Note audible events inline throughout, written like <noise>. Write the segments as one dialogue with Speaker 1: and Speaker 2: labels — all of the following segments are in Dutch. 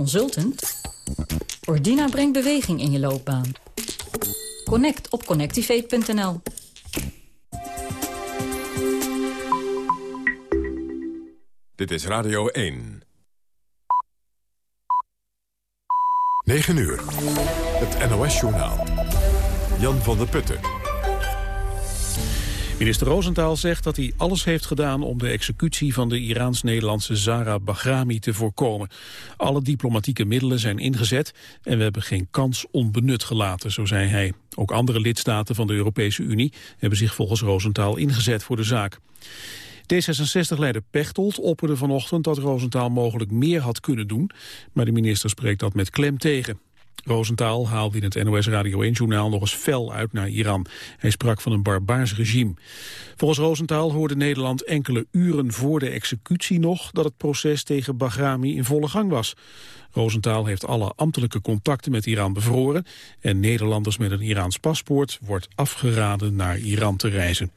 Speaker 1: Consultant? Ordina brengt beweging in je loopbaan. Connect op connectivate.nl.
Speaker 2: Dit is Radio 1. 9 uur. Het NOS-journaal. Jan van der Putten.
Speaker 3: Minister Rosenthal zegt dat hij alles heeft gedaan om de executie van de Iraans-Nederlandse Zara Bahrami te voorkomen. Alle diplomatieke middelen zijn ingezet en we hebben geen kans onbenut gelaten, zo zei hij. Ook andere lidstaten van de Europese Unie hebben zich volgens Rosenthal ingezet voor de zaak. D66-leider Pechtold opperde vanochtend dat Rosenthal mogelijk meer had kunnen doen, maar de minister spreekt dat met klem tegen. Rosenthal haalde in het NOS Radio 1-journaal nog eens fel uit naar Iran. Hij sprak van een barbaars regime. Volgens Rosenthal hoorde Nederland enkele uren voor de executie nog... dat het proces tegen Bahrami in volle gang was. Rosenthal heeft alle ambtelijke contacten met Iran bevroren... en Nederlanders met een Iraans paspoort wordt afgeraden naar Iran te reizen.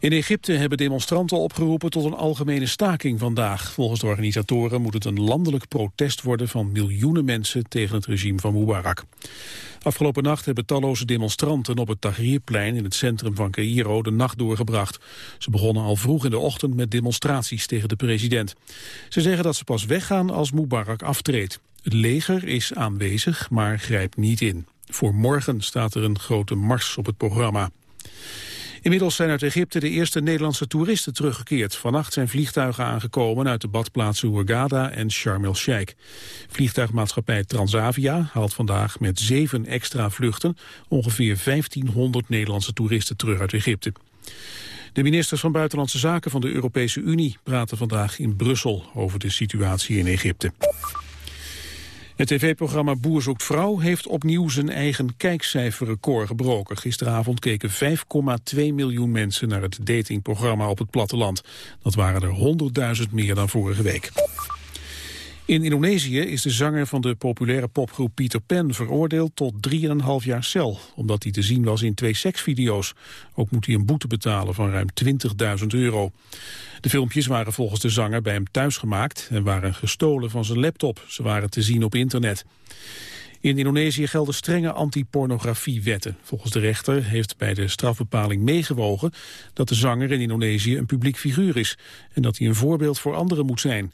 Speaker 3: In Egypte hebben demonstranten opgeroepen tot een algemene staking vandaag. Volgens de organisatoren moet het een landelijk protest worden van miljoenen mensen tegen het regime van Mubarak. Afgelopen nacht hebben talloze demonstranten op het Tahrirplein in het centrum van Cairo de nacht doorgebracht. Ze begonnen al vroeg in de ochtend met demonstraties tegen de president. Ze zeggen dat ze pas weggaan als Mubarak aftreedt. Het leger is aanwezig, maar grijpt niet in. Voor morgen staat er een grote mars op het programma. Inmiddels zijn uit Egypte de eerste Nederlandse toeristen teruggekeerd. Vannacht zijn vliegtuigen aangekomen uit de badplaatsen Hurghada en Sharm el-Sheikh. Vliegtuigmaatschappij Transavia haalt vandaag met zeven extra vluchten ongeveer 1500 Nederlandse toeristen terug uit Egypte. De ministers van Buitenlandse Zaken van de Europese Unie praten vandaag in Brussel over de situatie in Egypte. Het tv-programma Boer zoekt vrouw heeft opnieuw zijn eigen kijkcijferrecord gebroken. Gisteravond keken 5,2 miljoen mensen naar het datingprogramma op het platteland. Dat waren er 100.000 meer dan vorige week. In Indonesië is de zanger van de populaire popgroep Peter Pan veroordeeld tot 3,5 jaar cel, omdat hij te zien was in twee seksvideo's. Ook moet hij een boete betalen van ruim 20.000 euro. De filmpjes waren volgens de zanger bij hem thuis gemaakt en waren gestolen van zijn laptop. Ze waren te zien op internet. In Indonesië gelden strenge anti-pornografiewetten. Volgens de rechter heeft bij de strafbepaling meegewogen dat de zanger in Indonesië een publiek figuur is en dat hij een voorbeeld voor anderen moet zijn.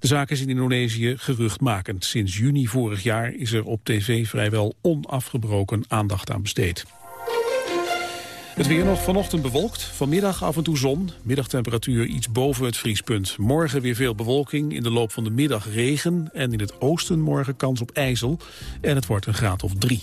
Speaker 3: De zaak is in Indonesië geruchtmakend. Sinds juni vorig jaar is er op tv vrijwel onafgebroken aandacht aan besteed. Het weer nog vanochtend bewolkt, vanmiddag af en toe zon. Middagtemperatuur iets boven het vriespunt. Morgen weer veel bewolking, in de loop van de middag regen... en in het oosten morgen kans op ijzel. En het wordt een graad of drie.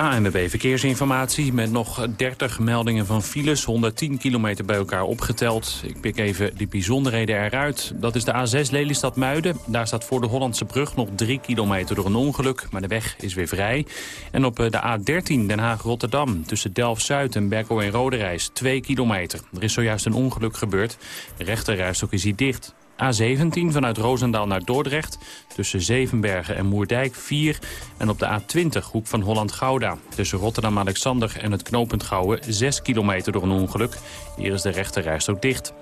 Speaker 4: ANWB Verkeersinformatie met nog 30 meldingen van files. 110 kilometer bij elkaar opgeteld. Ik pik even die bijzonderheden eruit. Dat is de A6 Lelystad-Muiden. Daar staat voor de Hollandse brug nog 3 kilometer door een ongeluk. Maar de weg is weer vrij. En op eh, de A13 Den Haag-Rotterdam tussen Delft-Zuid en Berkel en Roderijs 2 kilometer. Er is zojuist een ongeluk gebeurd. De rechterrijstok is hier dicht. A17 vanuit Roosendaal naar Dordrecht. Tussen Zevenbergen en Moerdijk 4. En op de A20 hoek van Holland-Gouda. Tussen Rotterdam-Alexander en het knooppunt Gouwen 6 kilometer door een ongeluk. Hier is de rechterrijst ook dicht.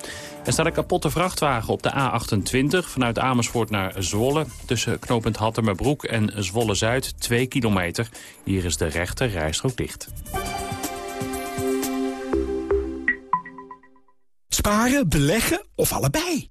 Speaker 4: Er staat een kapotte vrachtwagen op de A28 vanuit Amersfoort naar Zwolle. Tussen knooppunt Hattermerbroek en Zwolle-Zuid 2 kilometer. Hier is de rechter ook dicht.
Speaker 5: Sparen, beleggen of allebei?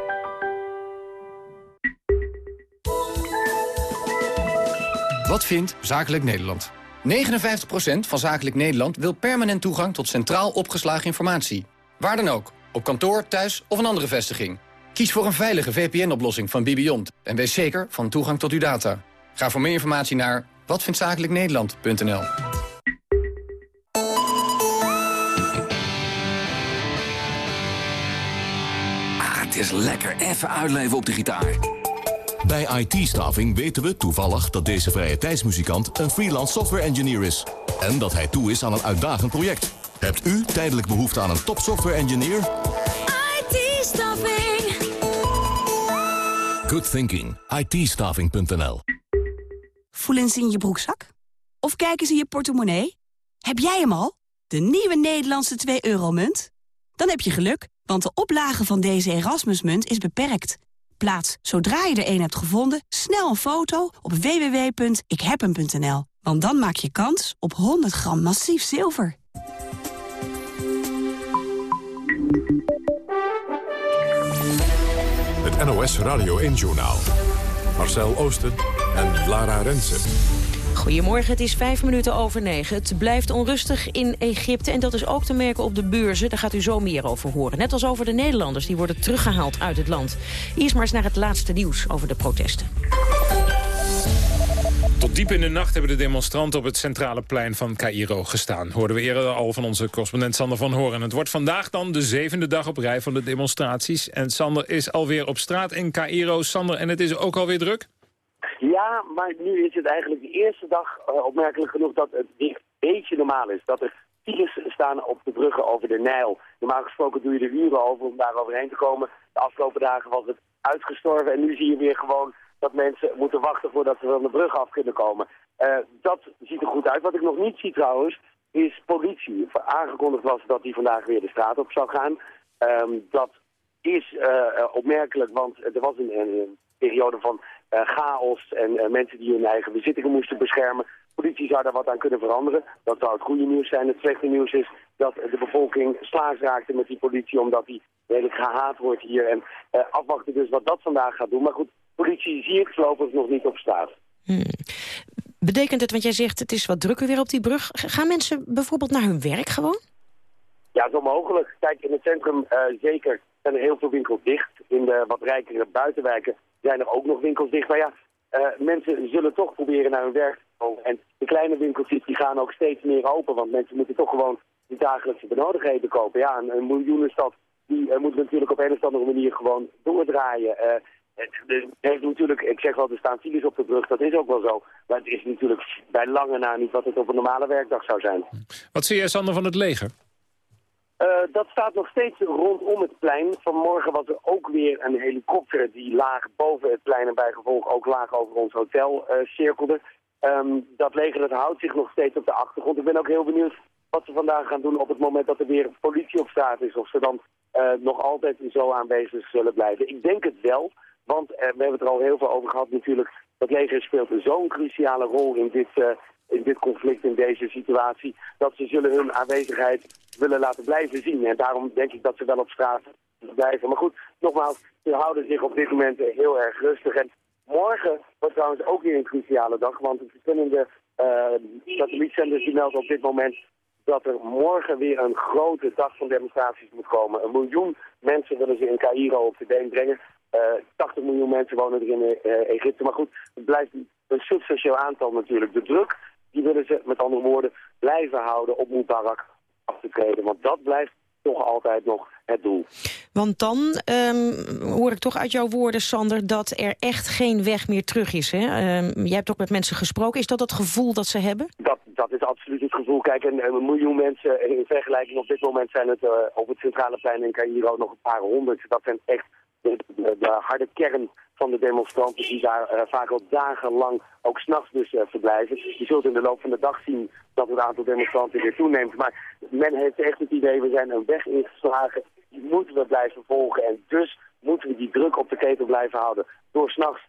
Speaker 6: Wat vindt Zakelijk Nederland? 59% van Zakelijk Nederland wil permanent toegang tot centraal opgeslagen informatie. Waar dan ook, op kantoor, thuis of een andere vestiging. Kies voor een veilige VPN-oplossing van Bibiont en wees zeker van toegang tot uw data. Ga voor meer informatie naar watvindtzakelijknederland.nl
Speaker 7: eens lekker even uitleven op de gitaar.
Speaker 8: Bij IT-staving weten we toevallig dat deze vrije tijdsmuzikant een freelance software engineer is. En dat hij toe is aan een uitdagend project. Hebt u tijdelijk behoefte aan een top software engineer?
Speaker 9: IT-staving.
Speaker 8: Good thinking. it
Speaker 10: Voelen ze in je broekzak? Of kijken ze in je portemonnee? Heb jij hem al? De nieuwe Nederlandse 2-euro-munt? Dan heb je geluk, want de oplage van deze Erasmusmunt is beperkt. Plaats, zodra je er een hebt gevonden, snel een foto op www.ikhebhem.nl. Want dan maak je kans op 100 gram massief zilver.
Speaker 2: Het NOS Radio 1-journaal. Marcel Oosten en Lara Rensen.
Speaker 11: Goedemorgen, het is vijf minuten over negen. Het blijft onrustig in Egypte en dat is ook te merken op de beurzen. Daar gaat u zo meer over horen. Net als over de Nederlanders, die worden teruggehaald uit het land. Eerst maar eens naar het laatste nieuws over de protesten.
Speaker 12: Tot diep in de nacht hebben de demonstranten op het centrale plein van Cairo gestaan. Hoorden we eerder al van onze correspondent Sander van Horen. Het wordt vandaag dan de zevende dag op rij van de demonstraties. En Sander is alweer op straat in Cairo. Sander, en het is ook alweer druk?
Speaker 13: Ja, maar nu is het eigenlijk de eerste dag uh, opmerkelijk genoeg dat het een beetje normaal is. Dat er files staan op de bruggen over de Nijl. Normaal gesproken doe je er uren over om daar overheen te komen. De afgelopen dagen was het uitgestorven en nu zie je weer gewoon dat mensen moeten wachten voordat ze van de brug af kunnen komen. Uh, dat ziet er goed uit. Wat ik nog niet zie trouwens, is politie. Aangekondigd was dat die vandaag weer de straat op zou gaan. Um, dat is uh, opmerkelijk, want er was een, periode van chaos en uh, mensen die hun eigen bezittingen moesten beschermen. Politie zou daar wat aan kunnen veranderen. Dat zou het goede nieuws zijn. Het slechte nieuws is dat de bevolking slaas raakte met die politie... omdat die redelijk gehaat wordt hier. En uh, afwachten dus wat dat vandaag gaat doen. Maar goed, politie zie ik voorlopig nog niet op straat.
Speaker 11: Hmm. Betekent het, want jij zegt het is wat drukker weer op die brug... gaan mensen bijvoorbeeld naar hun werk gewoon?
Speaker 13: Ja, zo mogelijk. Kijk, in het centrum zeker zijn er heel veel winkels dicht. In de wat rijkere buitenwijken zijn er ook nog winkels dicht. Maar ja, uh, mensen zullen toch proberen naar hun werk te komen. En de kleine winkeltjes die gaan ook steeds meer open. Want mensen moeten toch gewoon die dagelijkse benodigdheden kopen. Ja, een, miljoenenstad die uh, moet natuurlijk op een of andere manier gewoon doordraaien. Uh, het heeft natuurlijk, ik zeg wel, er staan files op de brug, dat is ook wel zo. Maar het is natuurlijk bij lange na niet wat het op een normale werkdag zou zijn.
Speaker 12: Wat zie jij, Sander, van het leger?
Speaker 13: Uh, dat staat nog steeds rondom het plein. Vanmorgen was er ook weer een helikopter die laag boven het plein en bijgevolg ook laag over ons hotel uh, cirkelde. Um, dat leger dat houdt zich nog steeds op de achtergrond. Ik ben ook heel benieuwd wat ze vandaag gaan doen op het moment dat er weer politie op straat is. Of ze dan uh, nog altijd zo aanwezig zullen blijven. Ik denk het wel, want we hebben het er al heel veel over gehad natuurlijk. Dat leger speelt zo'n cruciale rol in dit, in dit conflict, in deze situatie, dat ze zullen hun aanwezigheid willen laten blijven zien. En daarom denk ik dat ze wel op straat blijven. Maar goed, nogmaals, ze houden zich op dit moment heel erg rustig. En morgen wordt trouwens ook weer een cruciale dag, want de verschillende uh, satellietzenders die melden op dit moment dat er morgen weer een grote dag van demonstraties moet komen. Een miljoen mensen willen ze in Cairo op de been brengen. Uh, 80 miljoen mensen wonen er in uh, Egypte. Maar goed, het blijft een substantieel aantal natuurlijk. De druk die willen ze met andere woorden blijven houden op Mubarak af te treden. Want dat blijft toch altijd nog het doel.
Speaker 11: Want dan um, hoor ik toch uit jouw woorden, Sander, dat er echt geen weg meer terug is. Hè? Um, jij hebt ook met mensen gesproken. Is dat het gevoel dat ze hebben?
Speaker 13: Dat, dat is absoluut het gevoel. Kijk, een, een miljoen mensen in vergelijking op dit moment zijn het uh, op het centrale plein in Cairo nog een paar honderd. Dat zijn echt de, de, de harde kern van de demonstranten die daar uh, vaak al dagenlang, ook s'nachts dus uh, verblijven. Je zult in de loop van de dag zien dat het aantal demonstranten weer toeneemt. Maar men heeft echt het idee, we zijn een weg ingeslagen, die moeten we blijven volgen. En dus moeten we die druk op de ketel blijven houden. Door s'nachts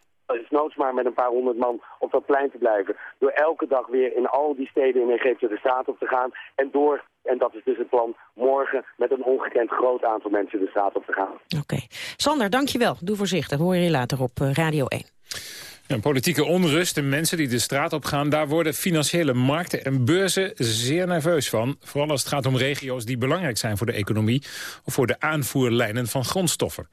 Speaker 13: noods maar met een paar honderd man op dat plein te blijven. Door elke dag weer in al die steden in Egypte de straat op te gaan. En door, en dat is dus het plan, morgen met een ongekend groot aantal mensen de straat op te gaan.
Speaker 11: Oké. Okay. Sander, dankjewel. Doe voorzichtig. Hoor je later op eh, Radio 1.
Speaker 12: Ja, politieke onrust en mensen die de straat op gaan... daar worden financiële markten en beurzen zeer nerveus van. Vooral als het gaat om regio's die belangrijk zijn voor de economie... of voor de aanvoerlijnen van grondstoffen.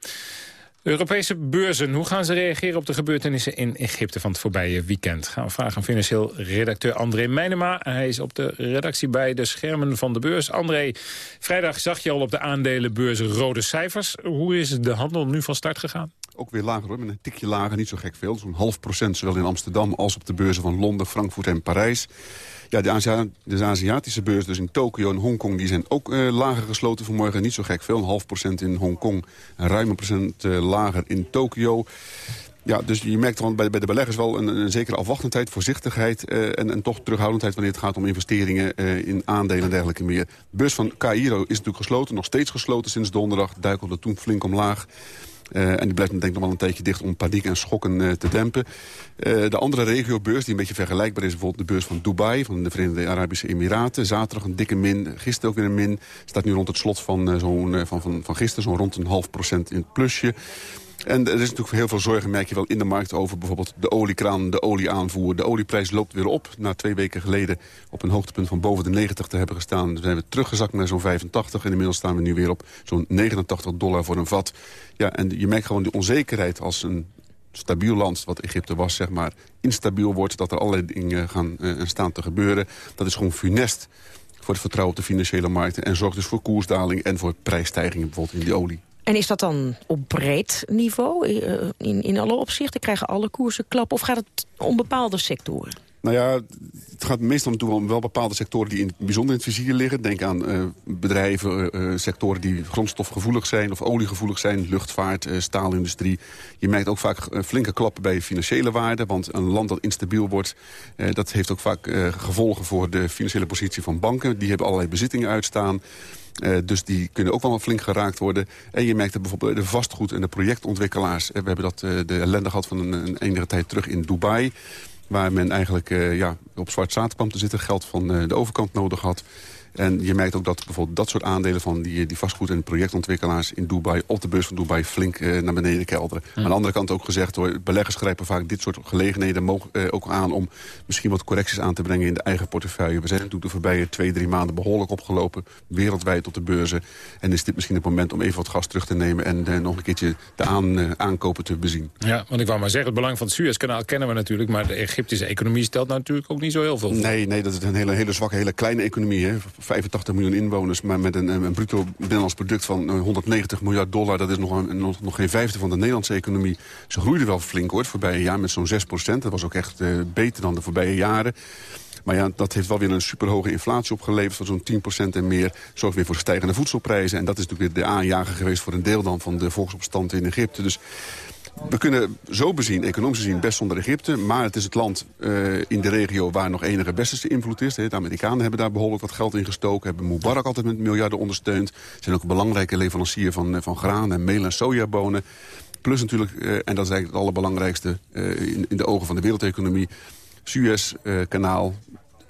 Speaker 12: Europese beurzen, hoe gaan ze reageren op de gebeurtenissen in Egypte van het voorbije weekend? Gaan we vragen aan financieel redacteur André Meijnema. Hij is op de redactie bij de schermen van de beurs. André, vrijdag zag je al op de aandelenbeurzen rode cijfers. Hoe is de handel nu van start gegaan?
Speaker 9: Ook weer lager hoor, met een tikje lager, niet zo gek veel. Zo'n half procent, zowel in Amsterdam als op de beurzen van Londen, Frankfurt en Parijs. Ja, de, de Aziatische beurs, dus in Tokio en Hongkong... die zijn ook uh, lager gesloten vanmorgen. Niet zo gek veel, een half procent in Hongkong. Een ruime procent uh, lager in Tokio. Ja, dus je merkt dan bij, de beleggers wel een, een zekere afwachtendheid, voorzichtigheid... Uh, en, en toch terughoudendheid wanneer het gaat om investeringen in aandelen en dergelijke meer. De beurs van Cairo is natuurlijk gesloten, nog steeds gesloten sinds donderdag. Duikelde toen flink omlaag. Uh, en die blijft denk ik nog wel een tijdje dicht om paniek en schokken uh, te dempen. Uh, de andere regiobeurs die een beetje vergelijkbaar is... bijvoorbeeld de beurs van Dubai, van de Verenigde Arabische Emiraten. Zaterdag een dikke min, gisteren ook weer een min. Staat nu rond het slot van, zo'n van, van, van gisteren, zo'n rond een half procent in het plusje. En er is natuurlijk heel veel zorgen, merk je wel, in de markt over bijvoorbeeld de oliekraan, de olieaanvoer. De olieprijs loopt weer op. Na twee weken geleden op een hoogtepunt van boven de 90 te hebben gestaan. Zijn we teruggezakt naar zo'n 85 en inmiddels staan we nu weer op zo'n 89 dollar voor een vat. Ja, en je merkt gewoon die onzekerheid als een stabiel land, wat Egypte was, zeg maar, instabiel wordt. Dat er allerlei dingen gaan uh, staan te gebeuren. Dat is gewoon funest voor het vertrouwen op de financiële markten. En zorgt dus voor koersdaling en voor prijsstijgingen bijvoorbeeld in die olie.
Speaker 11: En is dat dan op breed niveau, in, in alle opzichten? Krijgen alle koersen klap of gaat het om bepaalde sectoren?
Speaker 9: Nou ja, het gaat meestal om wel bepaalde sectoren die in, bijzonder in het vizier liggen. Denk aan uh, bedrijven, uh, sectoren die grondstofgevoelig zijn of oliegevoelig zijn. Luchtvaart, staalindustrie. Je merkt ook vaak flinke klappen bij financiële waarden. Want een land dat instabiel wordt, dat heeft ook vaak gevolgen voor de financiële positie van banken. Die hebben allerlei bezittingen uitstaan. Uh, dus die kunnen ook wel flink geraakt worden. En je merkt bijvoorbeeld de vastgoed- en de projectontwikkelaars... we hebben dat, uh, de ellende gehad van een, een enige tijd terug in Dubai... waar men eigenlijk ja, op zwart zaad kwam te zitten... geld van de overkant nodig had... En je merkt ook dat bijvoorbeeld dat soort aandelen van die, die vastgoed- en projectontwikkelaars in Dubai op de beurs van Dubai flink eh, naar beneden kelderen. Aan de andere kant ook gezegd hoor, beleggers grijpen vaak dit soort gelegenheden eh, ook aan om misschien wat correcties aan te brengen in de eigen portefeuille. We zijn natuurlijk de voorbije twee, drie maanden behoorlijk opgelopen, wereldwijd op de beurzen. En is dit misschien het moment om even wat gas terug te nemen en eh, nog een keertje de aan, aankopen te bezien.
Speaker 12: Ja, want ik wou maar zeggen, het belang van het Suezkanaal kennen we natuurlijk, maar de Egyptische economie stelt natuurlijk ook niet zo heel veel voor.
Speaker 9: Nee, nee, dat is een hele, hele zwakke, hele kleine economie. Hè. 85 miljoen inwoners, maar met een, een bruto binnenlands product van 190 eh, miljard dollar. Dat is nog, een, nog, geen vijfde van de Nederlandse economie. Ze groeiden wel flink hoor, het voorbije jaar met zo'n 6 procent. Dat was ook echt uh, beter dan de voorbije jaren. Maar ja, dat heeft wel weer een superhoge inflatie opgeleverd van zo'n 10% en meer. Zorgt weer voor stijgende voedselprijzen. En dat is natuurlijk weer de aanjager geweest voor een deel dan van de volksopstand in Egypte. Dus we kunnen zo bezien, economisch gezien, best zonder Egypte. Maar het is het land uh, in de regio waar nog enige westerse invloed is. De Amerikanen hebben daar behoorlijk wat geld in gestoken. Hebben Mubarak altijd met miljarden ondersteund. Zijn ook een belangrijke leverancier van, van graan en meel en sojabonen. Plus natuurlijk, uh, en dat is eigenlijk het allerbelangrijkste in, in de ogen van de wereldeconomie... Suez-kanaal,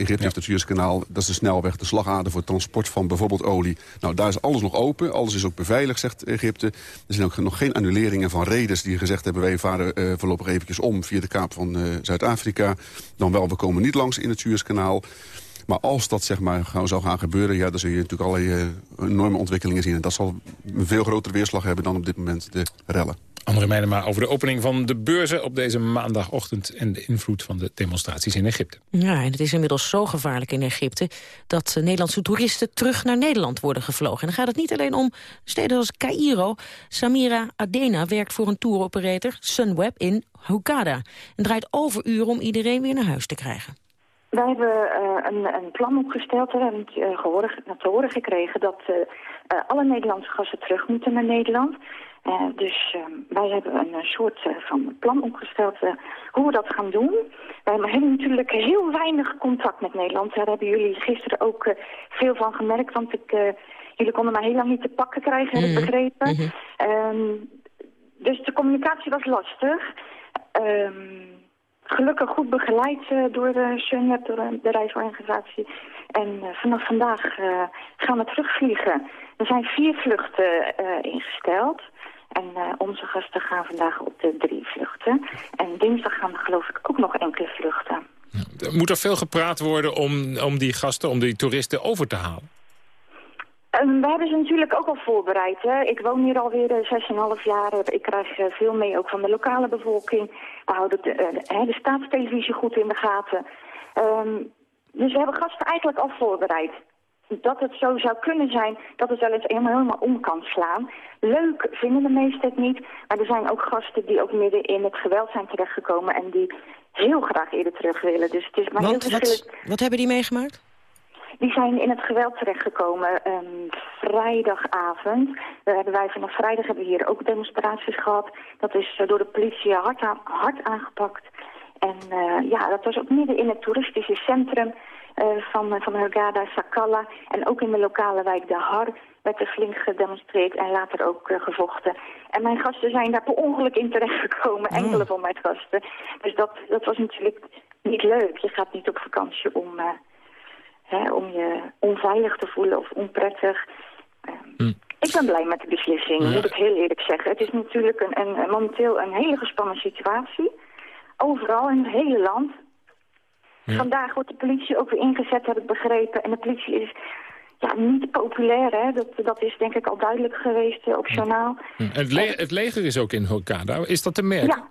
Speaker 9: Egypte heeft het Suezkanaal. Dat is de snelweg, de slagader voor het transport van bijvoorbeeld olie. Nou, daar is alles nog open. Alles is ook beveiligd, zegt Egypte. Er zijn ook nog geen annuleringen van reders die gezegd hebben... wij varen uh, voorlopig eventjes om via de kaap van uh, Zuid-Afrika. Dan wel, we komen niet langs in het Suezkanaal. Maar als dat zeg maar, zou gaan gebeuren... Ja, dan zul je natuurlijk allerlei uh, enorme ontwikkelingen zien. En dat zal een veel grotere weerslag hebben dan op dit moment de rellen.
Speaker 12: Andere meiden maar over de opening van de beurzen op deze maandagochtend... en de invloed van de demonstraties in Egypte.
Speaker 11: Ja, en het is inmiddels zo gevaarlijk in Egypte... dat Nederlandse toeristen terug naar Nederland worden gevlogen. En dan gaat het niet alleen om steden als Cairo. Samira Adena werkt voor een touroperator, Sunweb, in Hurghada. En draait overuren om iedereen weer naar huis te krijgen.
Speaker 14: Wij hebben uh, een, een, plan opgesteld. We hebben uh, gehoord, te horen gekregen dat uh, alle Nederlandse gasten terug moeten naar Nederland. Uh, dus uh, wij hebben een soort uh, van plan opgesteld hoe we dat gaan doen. Wij hebben natuurlijk heel weinig contact met Nederland. Daar hebben jullie gisteren ook veel van gemerkt. Want ik, jullie konden mij heel lang niet te pakken krijgen, heb ik mhm. begrepen. Mm -hmm. dus de communicatie was lastig. Um, gelukkig goed begeleid door de Sunweb, door de reisorganisatie. En vanaf vandaag gaan we terugvliegen. Er zijn vier vluchten ingesteld. En uh, onze gasten gaan vandaag op de drie vluchten. En dinsdag gaan er geloof ik ook nog enkele vluchten.
Speaker 12: Moet er veel gepraat worden om, om die gasten, om die toeristen over te halen?
Speaker 14: Ehm, we hebben ze natuurlijk ook al voorbereid. Hè. Ik woon hier alweer uh, 6,5 jaar. Ik krijg uh, veel mee ook van de lokale bevolking. We houden de, de staatstelevisie goed in de gaten. Um, dus we hebben gasten eigenlijk al voorbereid. Dat het zo zou kunnen zijn dat het wel eens helemaal, helemaal om kan slaan. Leuk vinden de meesten het niet. Maar er zijn ook gasten die ook midden in het geweld zijn terechtgekomen... en die heel graag eerder terug willen. Dus het is maar heel verschillend.
Speaker 11: Wat, wat hebben die meegemaakt?
Speaker 14: Die zijn in het geweld terechtgekomen um, vrijdagavond. We hebben wij vanaf vrijdag hebben we hier ook demonstraties gehad. Dat is uh, door de politie hard, hard aangepakt. En uh, ja, dat was ook midden in het toeristische centrum van, van Hurghada, Sakala. En ook in de lokale wijk De Har werd er flink gedemonstreerd en later ook uh, gevochten. En mijn gasten zijn daar per ongeluk in terechtgekomen, oh. enkele van mijn gasten. Dus dat, dat was natuurlijk niet leuk. Je gaat niet op vakantie om, uh, hè, om je onveilig te voelen of onprettig. Hm. Ik ben blij met de beslissing, ja. moet ik heel eerlijk zeggen. Het is natuurlijk een, een, momenteel een hele gespannen situatie. Overal in het hele land. Ja. Vandaag wordt de politie ook weer ingezet, heb ik begrepen. En de politie is ja, niet populair, hè. Dat, dat is denk ik al duidelijk geweest uh, op journaal.
Speaker 12: Ja. Het, le het, leger is ook in Hokada. Is dat te merken?
Speaker 14: Ja,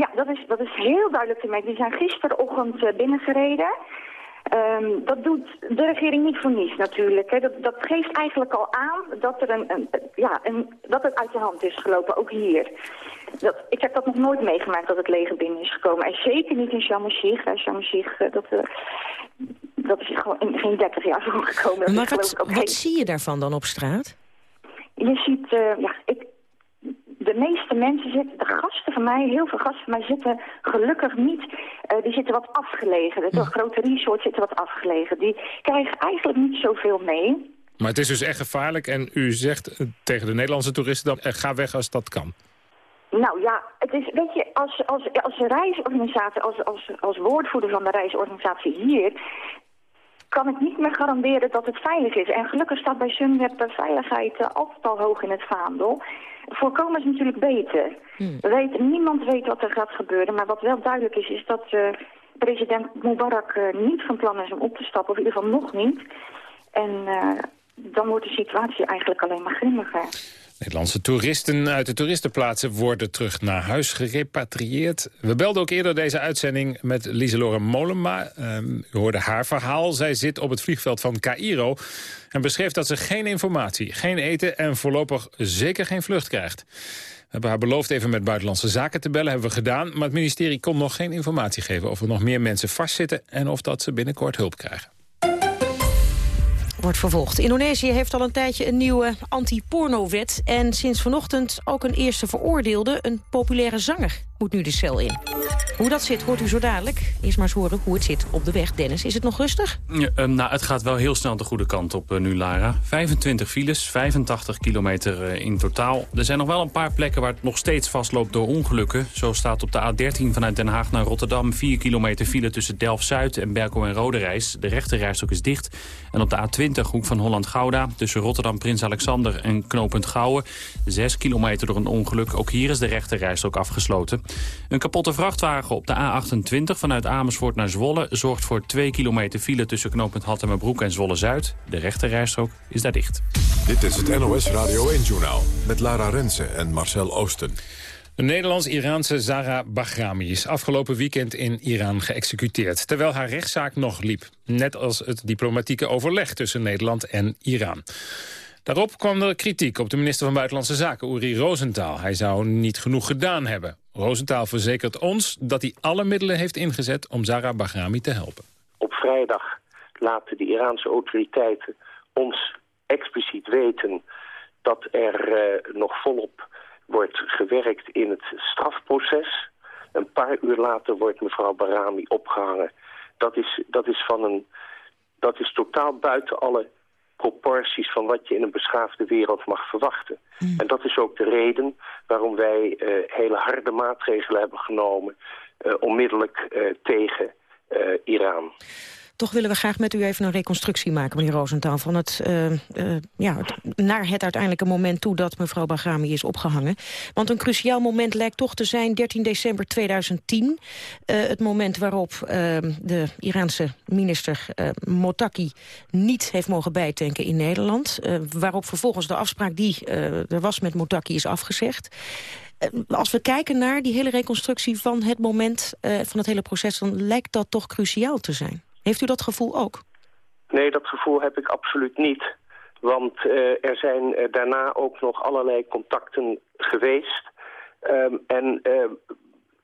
Speaker 14: ja dat, is, dat is heel duidelijk te merken. Die zijn gisterochtend uh, binnengereden. Um, dat doet de regering niet voor niets natuurlijk. Hè. Dat, dat geeft eigenlijk al aan dat, er een, een, ja, een, dat het uit de hand is gelopen, ook hier. Dat, ik heb dat nog nooit meegemaakt dat het leger binnen is gekomen. En zeker niet in Shamashig. Shamashig, dat, uh, dat is gewoon in geen 30 jaar <laughs> voorgekomen.
Speaker 11: Maar wat, wat zie je daarvan dan op straat?
Speaker 14: Je ziet, uh, ja, ik, de meeste mensen zitten, de gasten van mij, heel veel gasten van mij zitten gelukkig niet, uh, die zitten wat afgelegen. De hm. grote resorts zitten wat afgelegen. Die krijgen eigenlijk niet zoveel mee.
Speaker 12: Maar het is dus echt gevaarlijk en u zegt tegen de Nederlandse toeristen dan, ga weg als dat kan.
Speaker 14: Nou ja, het is, weet je, als, als, als reisorganisatie, als, als, als woordvoerder van de reisorganisatie hier, kan ik niet meer garanderen dat het veilig is. En gelukkig staat bij Sunweb veiligheid uh, altijd al hoog in het vaandel. Voorkomen is natuurlijk beter. Hmm. Weet, niemand weet wat er gaat gebeuren, maar wat wel duidelijk is, is dat uh, president Mubarak uh, niet van plan is om op te stappen, of in ieder geval nog niet. En dan wordt de situatie eigenlijk alleen maar grimmiger.
Speaker 12: Nederlandse toeristen uit de toeristenplaatsen worden terug naar huis gerepatrieerd. We belden ook eerder deze uitzending met Lieselore Molenma. Um, u hoorde haar verhaal. Zij zit op het vliegveld van Cairo en beschreef dat ze geen informatie, geen eten en voorlopig zeker geen vlucht krijgt. We hebben haar beloofd even met Buitenlandse Zaken te bellen, hebben we gedaan. Maar het ministerie kon nog geen informatie geven of er nog meer mensen vastzitten... en of dat ze binnenkort hulp krijgen
Speaker 11: wordt vervolgd. Indonesië heeft al een tijdje een nieuwe anti-porno-wet... en sinds vanochtend ook een eerste veroordeelde, een populaire zanger moet nu de cel in. Hoe dat zit, hoort u zo dadelijk. Eerst maar eens horen hoe het zit op de weg. Dennis, is het nog rustig?
Speaker 4: Ja, um, nou, het gaat wel heel snel de goede kant op uh, nu, Lara. 25 files, 85 kilometer uh, in totaal. Er zijn nog wel een paar plekken waar het nog steeds vastloopt door ongelukken. Zo staat op de A13 vanuit Den Haag naar Rotterdam... 4 kilometer file tussen Delft-Zuid en Berkel en Roderijs. De rechterrijstok is dicht. En op de A20, hoek van Holland-Gouda... tussen Rotterdam, Prins Alexander en knooppunt Gouwen... 6 kilometer door een ongeluk. Ook hier is de rechterrijstok afgesloten. Een kapotte vrachtwagen op de A28 vanuit Amersfoort naar Zwolle... zorgt voor 2 kilometer file tussen knooppunt Hattemerbroek en Zwolle-Zuid. De rechterrijstrook is daar dicht.
Speaker 2: Dit is het NOS Radio 1-journaal met Lara Rensen en Marcel Oosten.
Speaker 12: De Nederlands-Iraanse Zara Bahrami is afgelopen weekend in Iran geëxecuteerd... terwijl haar rechtszaak nog liep. Net als het diplomatieke overleg tussen Nederland en Iran. Daarop kwam er kritiek op de minister van Buitenlandse Zaken, Uri Rosenthal. Hij zou niet genoeg gedaan hebben. Rosenthal verzekert ons dat hij alle middelen heeft ingezet om Zara Bahrami te helpen.
Speaker 15: Op vrijdag laten de Iraanse autoriteiten ons expliciet weten dat er uh, nog volop wordt gewerkt in het strafproces. Een paar uur later wordt mevrouw Barami opgehangen. Dat is, dat is, van een, dat is totaal buiten alle proporties van wat je in een beschaafde wereld mag verwachten. Mm. En dat is ook de reden waarom wij uh, hele harde maatregelen hebben genomen... Uh, onmiddellijk uh, tegen Iran.
Speaker 11: Toch willen we graag met u even een reconstructie maken, meneer Roosentaal... van het, uh, uh, ja, naar het uiteindelijke moment toe dat mevrouw Bagrami is opgehangen. Want een cruciaal moment lijkt toch te zijn 13 december 2010. Uh, het moment waarop de Iraanse minister Motaki niet heeft mogen bijtanken in Nederland. waarop vervolgens de afspraak die er was met Motaki is afgezegd. Als we kijken naar die hele reconstructie van het moment, van het hele proces... dan lijkt dat toch cruciaal te zijn. Heeft u dat gevoel ook?
Speaker 15: Nee, dat gevoel heb ik absoluut niet. Want uh, er zijn uh, daarna ook nog allerlei contacten geweest. Um, en uh,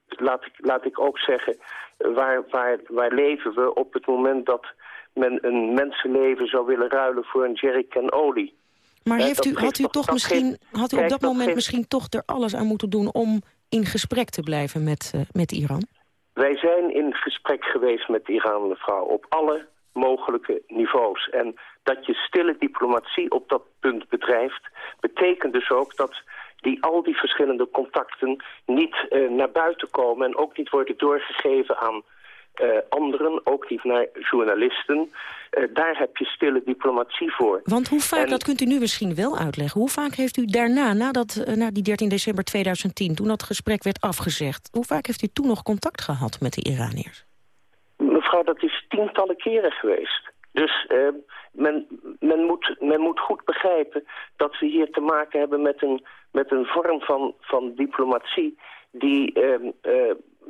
Speaker 15: laat, ik, laat ik ook zeggen, waar, waar, waar leven we op het moment dat men een mensenleven zou willen ruilen voor een jerrycan olie?
Speaker 11: Maar heeft u, had u, toch misschien, had u op dat, dat moment misschien toch er alles aan moeten doen om in gesprek te blijven met, met Iran?
Speaker 15: Wij zijn in gesprek geweest met Iran, mevrouw, op alle mogelijke niveaus. En dat je stille diplomatie op dat punt bedrijft... betekent dus ook dat die, al die verschillende contacten niet uh, naar buiten komen... en ook niet worden doorgegeven aan uh, anderen, ook niet naar journalisten. Uh, daar heb je stille diplomatie voor.
Speaker 11: Want hoe vaak, en... dat kunt u nu misschien wel uitleggen... hoe vaak heeft u daarna, nadat, uh, na die 13 december 2010... toen dat gesprek werd afgezegd... hoe vaak heeft u toen nog contact gehad met de Iraniërs?
Speaker 15: Mevrouw, dat is tientallen keren geweest. Dus men, men, moet, men moet goed begrijpen dat we hier te maken hebben met een, met een vorm van, van diplomatie... die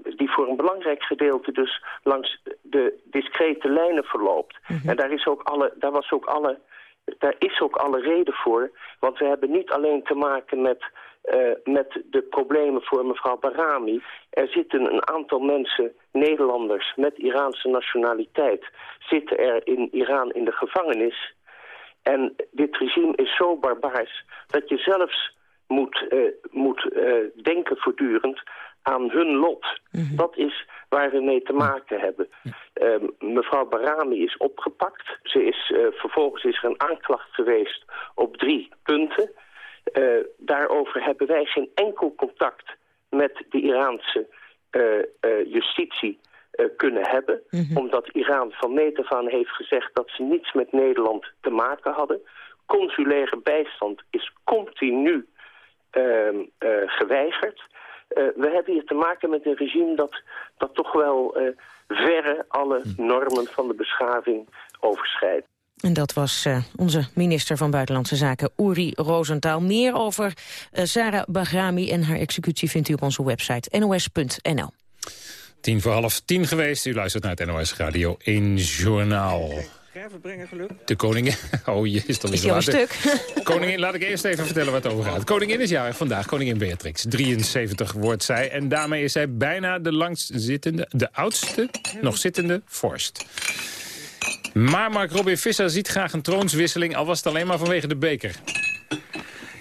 Speaker 15: die voor een belangrijk gedeelte dus langs de discrete lijnen verloopt. Mm -hmm. En daar is, ook alle, daar, was ook alle, daar is ook alle reden voor. Want we hebben niet alleen te maken met, uh, met de problemen voor mevrouw Barami. Er zitten een aantal mensen, Nederlanders met Iraanse nationaliteit... zitten er in Iran in de gevangenis. En dit regime is zo barbaars dat je zelfs moet, uh, moet uh, denken voortdurend aan hun lot. Mm -hmm. Dat is waar we mee te maken hebben. Uh, mevrouw Barami is opgepakt. Ze is, uh, vervolgens is er een aanklacht geweest op drie punten. Uh, daarover hebben wij geen enkel contact met de Iraanse uh, justitie kunnen hebben. Mm -hmm. Omdat Iran van meet af aan heeft gezegd dat ze niets met Nederland te maken hadden. Consulaire bijstand is continu ehm, geweigerd. Uh, we hebben hier te maken met een regime dat, dat toch wel uh, verre alle normen van de beschaving overschrijdt.
Speaker 11: En dat was uh, onze minister van Buitenlandse Zaken, Uri Rosenthal. Meer over Sarah Bahrami en haar executie vindt u op onze website nos.nl.
Speaker 12: Tien voor half tien geweest. U luistert naar het NOS Radio 1 Journaal.
Speaker 16: Brengen, geluk.
Speaker 12: De koningin... <laughs> Oh, je is toch
Speaker 11: niet zo stuk.
Speaker 12: Koningin, laat ik eerst even vertellen wat het over gaat. Koningin is jarig vandaag, koningin Beatrix. 73 wordt zij en daarmee is zij bijna de langstzittende... de oudste nog zittende vorst. Maar Mark Robin Visser ziet graag een troonswisseling... al was het alleen maar vanwege de beker.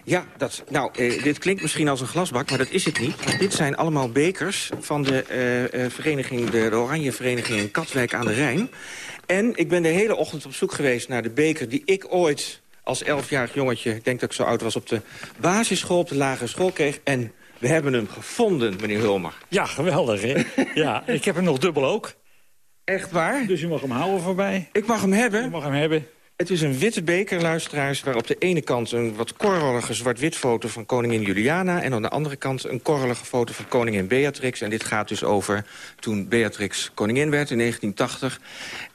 Speaker 16: Ja, dat, nou, eh, dit klinkt misschien als een glasbak, maar dat is het niet. Want dit zijn allemaal bekers van de, eh, vereniging, de, de Oranje Vereniging in Katwijk aan de Rijn. En ik ben de hele ochtend op zoek geweest naar de beker die ik ooit als elfjarig jongetje... ik denk dat ik zo oud was, op de basisschool, op de lagere school kreeg. En we hebben hem gevonden, meneer Hulmer.
Speaker 17: Ja, geweldig, hè? ja, ik heb hem nog dubbel ook.
Speaker 16: Echt waar?
Speaker 17: Dus u mag hem houden voorbij.
Speaker 16: Ik mag hem hebben?
Speaker 17: U mag hem hebben.
Speaker 16: Het is een witte beker, luisteraars, waar op de ene kant een wat korrelige zwart-wit foto van koningin Juliana... en aan de andere kant een korrelige foto van koningin Beatrix. En dit gaat dus over toen Beatrix koningin werd in 1980.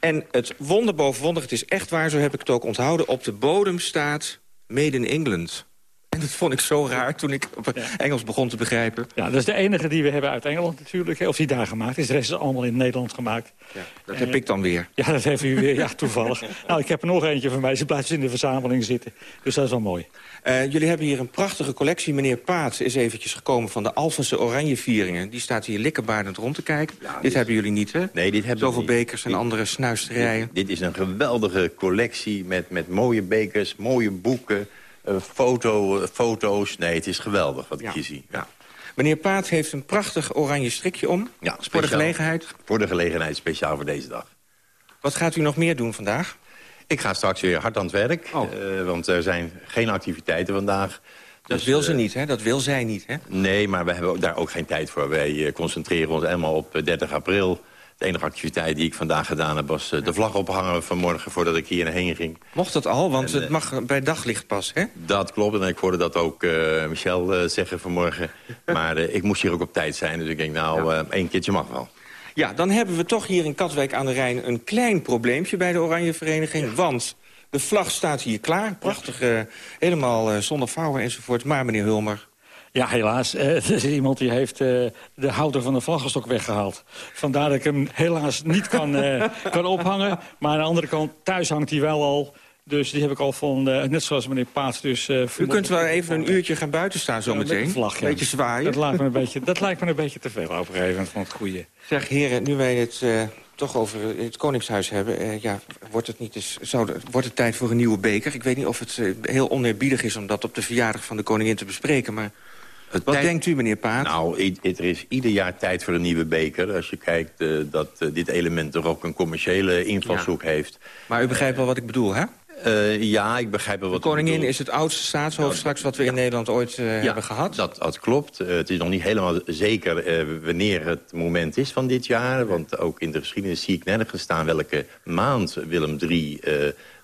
Speaker 16: En het wonder boven wonder, het is echt waar, zo heb ik het ook onthouden... op de bodem staat Made in England. En dat vond ik zo raar toen ik op ja. Engels begon te begrijpen.
Speaker 17: Ja, dat is de enige die we hebben uit Engeland natuurlijk. Of die daar gemaakt is. De rest is allemaal in Nederland gemaakt.
Speaker 16: Ja, dat heb uh, ik dan weer.
Speaker 17: Ja, dat heeft u weer. Ja, <laughs> toevallig. nou, ik heb er nog eentje van mij. Ze blijft in de verzameling zitten. Dus dat is wel mooi.
Speaker 16: Uh, jullie hebben hier een prachtige collectie. Meneer Paat is eventjes gekomen van de Alphense Oranjevieringen. Die staat hier likkerbaardend rond te kijken. Ja, dit, dit hebben jullie niet, hè?
Speaker 18: Nee, dit hebben
Speaker 16: Zoveel
Speaker 18: we niet.
Speaker 16: bekers en dit, andere snuisterijen.
Speaker 18: Dit, dit is een geweldige collectie met, met mooie bekers, mooie boeken... Uh, foto, foto's. Nee, het is geweldig wat
Speaker 16: ja.
Speaker 18: ik hier zie.
Speaker 16: Ja. Meneer Paat heeft een prachtig oranje strikje om.
Speaker 18: Ja, speciaal,
Speaker 16: voor de gelegenheid.
Speaker 18: Voor de gelegenheid, speciaal voor deze dag.
Speaker 16: Wat gaat u nog meer doen vandaag?
Speaker 18: Ik ga straks weer hard aan het werk. Oh. Uh, want er zijn geen activiteiten vandaag.
Speaker 16: Dat dus, wil ze uh, niet, hè? Dat wil zij niet, hè?
Speaker 18: Nee, maar we hebben daar ook geen tijd voor. Wij concentreren ons helemaal op 30 april De enige activiteit die ik vandaag gedaan heb was de vlag ophangen vanmorgen voordat ik hier heen ging.
Speaker 16: Mocht dat al? Want het mag bij daglicht pas, hè?
Speaker 18: Dat klopt en ik hoorde dat ook uh, Michel uh, zeggen vanmorgen. <laughs> maar uh, ik moest hier ook op tijd zijn, dus ik denk nou, ja. één keertje mag wel.
Speaker 16: Ja, dan hebben we toch hier in Katwijk aan de Rijn een klein probleempje bij de Oranje Vereniging. Want de vlag staat hier klaar, prachtig, helemaal zonder vouwen enzovoort. Maar meneer Hulmer,
Speaker 17: ja, helaas. Uh, <laughs> er is iemand die heeft uh, de houder van de vlaggenstok weggehaald. Vandaar dat ik hem helaas niet kan, uh, <laughs> kan ophangen. Maar aan de andere kant, thuis hangt hij wel al. Dus die heb ik al van, net zoals meneer Paats. Dus,
Speaker 16: U kunt wel even een uurtje gaan buiten staan zometeen. Een
Speaker 17: vlag, ja.
Speaker 16: Beetje zwaaien.
Speaker 17: Dat lijkt, me een <laughs> beetje, dat lijkt me een beetje te veel op een gegeven moment van het goede.
Speaker 16: Zeg heren, nu wij het toch over het Koningshuis hebben... ja, wordt het, niet eens, zou, wordt het tijd voor een nieuwe beker? Ik weet niet of het heel oneerbiedig is om dat op de verjaardag van de koningin te bespreken... maar wat tijd... denkt u, meneer Paat?
Speaker 18: Nou, er is ieder jaar tijd voor een nieuwe beker. Als je kijkt uh, dat uh, dit element toch ook een commerciële invalshoek ja. heeft.
Speaker 16: Maar u begrijpt wel wat ik bedoel, hè?
Speaker 18: Uh, ja, ik begrijp wel wat
Speaker 16: De koningin is het oudste staatshoofd nou, straks wat we ja. in Nederland ooit ja, hebben gehad.
Speaker 18: Dat, dat klopt. het is nog niet helemaal zeker wanneer het moment is van dit jaar. Want ook in de geschiedenis zie ik nergens staan welke maand Willem III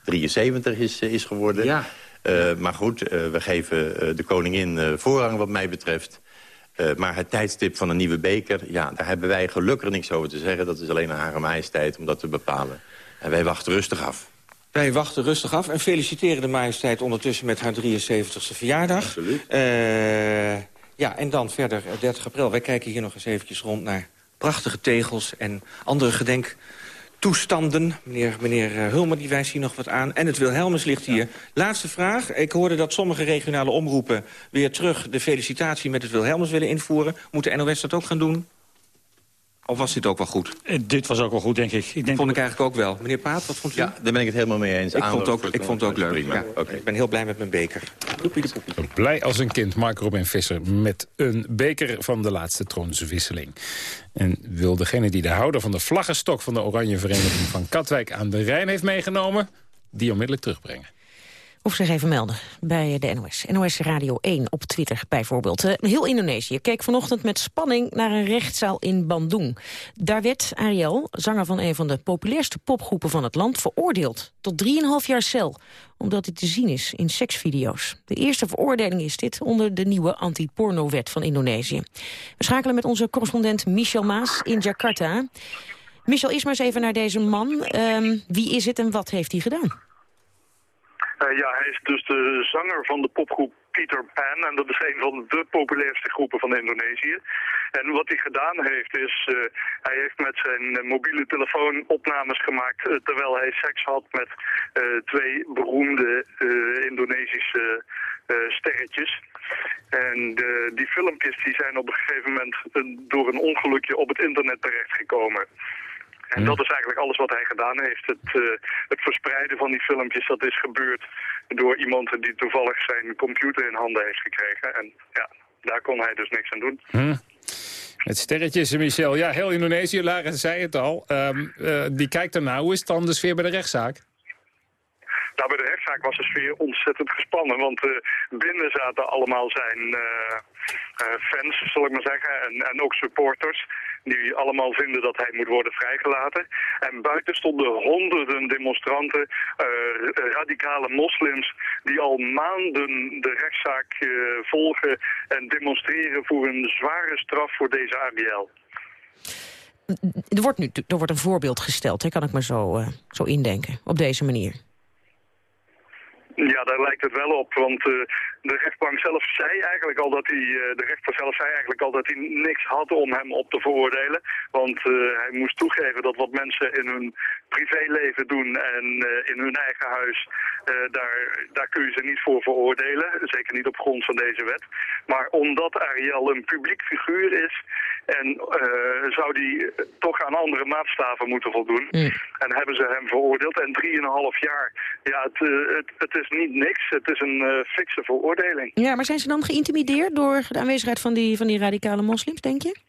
Speaker 18: 73 is, is geworden.
Speaker 16: Ja.
Speaker 18: Uh, maar goed, uh, we geven uh, de koningin voorrang wat mij betreft. maar het tijdstip van een nieuwe beker, ja, daar hebben wij gelukkig niks over te zeggen. Dat is alleen aan Hare Majesteit om dat te bepalen. En wij wachten rustig af.
Speaker 16: Wij wachten rustig af en feliciteren de majesteit ondertussen met haar 73ste verjaardag.
Speaker 18: Absoluut.
Speaker 16: ja, en dan verder, 30 april. Wij kijken hier nog eens eventjes rond naar prachtige tegels en andere gedenk toestanden. Meneer, meneer Hulmer die wijst hier nog wat aan. En het Wilhelmus ligt hier. Laatste vraag. Ik hoorde dat sommige regionale omroepen... weer terug de felicitatie met het Wilhelmus willen invoeren. Moet de NOS dat ook gaan doen? Of was dit ook wel goed?
Speaker 17: Eh, dit was ook wel goed, denk ik. ik denk
Speaker 16: vond ik eigenlijk ook wel. Meneer Paat, wat vond u?
Speaker 18: Ja, daar ben ik het helemaal mee eens.
Speaker 16: Ik vond het ook, ik vond het ook leuk. Ja,
Speaker 18: okay.
Speaker 16: Ik ben heel blij met mijn beker. Poepie de poepie.
Speaker 12: Blij als een kind, Mark Robin Visser... met een beker van de laatste troonswisseling. En wil degene die de houder van de vlaggenstok... van de Oranje Vereniging van Katwijk aan de Rijn heeft meegenomen... die onmiddellijk terugbrengen.
Speaker 11: Of zich even melden bij de NOS. NOS Radio 1 op Twitter bijvoorbeeld. Uh, heel Indonesië keek vanochtend met spanning naar een rechtszaal in Bandung. Daar werd Ariel, zanger van een van de populairste popgroepen van het land... veroordeeld tot 3,5 jaar cel, omdat hij te zien is in seksvideo's. De eerste veroordeling is dit onder de nieuwe anti-porno-wet van Indonesië. We schakelen met onze correspondent Michel Maas in Jakarta. Michel, eerst maar eens even naar deze man. Uh, wie is het en wat heeft hij gedaan?
Speaker 19: Uh, ja, hij is dus de zanger van de popgroep Peter Pan. En dat is een van de populairste groepen van Indonesië. En wat hij gedaan heeft is, uh, hij heeft met zijn mobiele telefoon opnames gemaakt... terwijl hij seks had met twee beroemde Indonesische sterretjes. En die filmpjes die zijn op een gegeven moment door een ongelukje op het internet terechtgekomen. En dat is eigenlijk alles wat hij gedaan heeft. Het, uh, het verspreiden van die filmpjes, dat is gebeurd door iemand die toevallig zijn computer in handen heeft gekregen. En ja, daar kon hij dus niks aan doen.
Speaker 12: Hm. Het sterretjes, Michel. Ja, heel Indonesië, Lara zei het al. Um, uh, die kijkt ernaar. Hoe is het dan de sfeer bij de rechtszaak?
Speaker 19: Nou, bij de rechtszaak was de sfeer ontzettend gespannen. Want uh, binnen zaten allemaal zijn fans, zal ik maar zeggen. En, en ook supporters die allemaal vinden dat hij moet worden vrijgelaten. En buiten stonden honderden demonstranten, uh, radicale moslims, die al maanden de rechtszaak uh, volgen en demonstreren voor een zware straf voor deze Ariel.
Speaker 11: Er wordt nu er wordt een voorbeeld gesteld, hè, kan ik me zo, uh, zo indenken, op deze manier.
Speaker 19: Ja, daar lijkt het wel op, want uh, de rechtbank zelf zei eigenlijk al dat hij, uh, de rechter zelf zei eigenlijk al dat hij niks had om hem op te veroordelen. Want uh, hij moest toegeven dat wat mensen in hun privéleven doen en in hun eigen huis, daar, daar kun je ze niet voor veroordelen. Zeker niet op grond van deze wet. Maar omdat Ariel een publiek figuur is en zou die toch aan andere maatstaven moeten voldoen.
Speaker 11: Mm.
Speaker 19: En hebben ze hem veroordeeld en 3,5 jaar, ja, het, het, het is niet niks. Het is een fikse veroordeling.
Speaker 11: Ja, maar zijn ze dan geïntimideerd door de aanwezigheid van die, van die radicale moslims, denk je?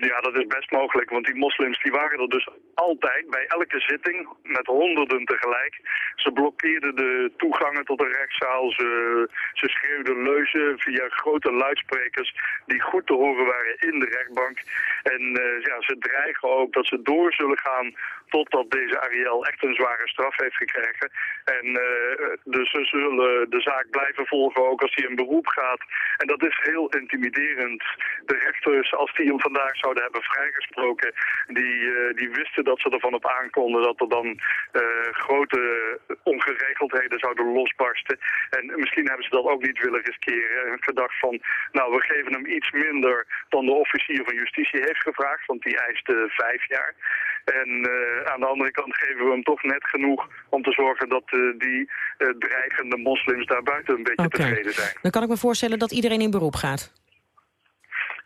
Speaker 19: Ja, dat is best mogelijk, want die moslims die waren er dus altijd bij elke zitting met honderden tegelijk. Ze blokkeerden de toegangen tot de rechtszaal, ze, ze schreeuwden leuzen via grote luidsprekers die goed te horen waren in de rechtbank. En ja, ze dreigen ook dat ze door zullen gaan totdat deze Ariel echt een zware straf heeft gekregen. En dus ze zullen de zaak blijven volgen ook als hij in beroep gaat. En dat is heel intimiderend. De rechters, als die hem vandaag zouden hebben vrijgesproken, die, die wisten dat ze ervan op aankonden dat er dan grote ongeregeldheden zouden losbarsten. En misschien hebben ze dat ook niet willen riskeren. En gedacht van, nou, we geven hem iets minder dan de officier van justitie heeft gevraagd, want die eiste vijf jaar. En aan de andere kant geven we hem toch net genoeg om te zorgen dat uh, die uh, dreigende moslims daar buiten een beetje okay. tevreden zijn.
Speaker 11: Dan kan ik me voorstellen dat iedereen in beroep gaat.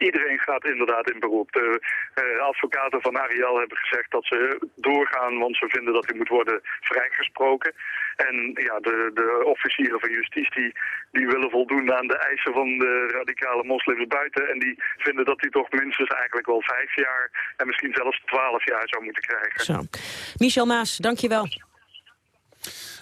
Speaker 19: Iedereen gaat inderdaad in beroep. De uh, advocaten van Ariel hebben gezegd dat ze doorgaan, want ze vinden dat hij moet worden vrijgesproken. En ja, de, de officieren van justitie die willen voldoen aan de eisen van de radicale moslims buiten. En die vinden dat hij toch minstens eigenlijk wel vijf jaar en misschien zelfs twaalf jaar zou moeten krijgen.
Speaker 11: Zo. Michel Maas, dankjewel.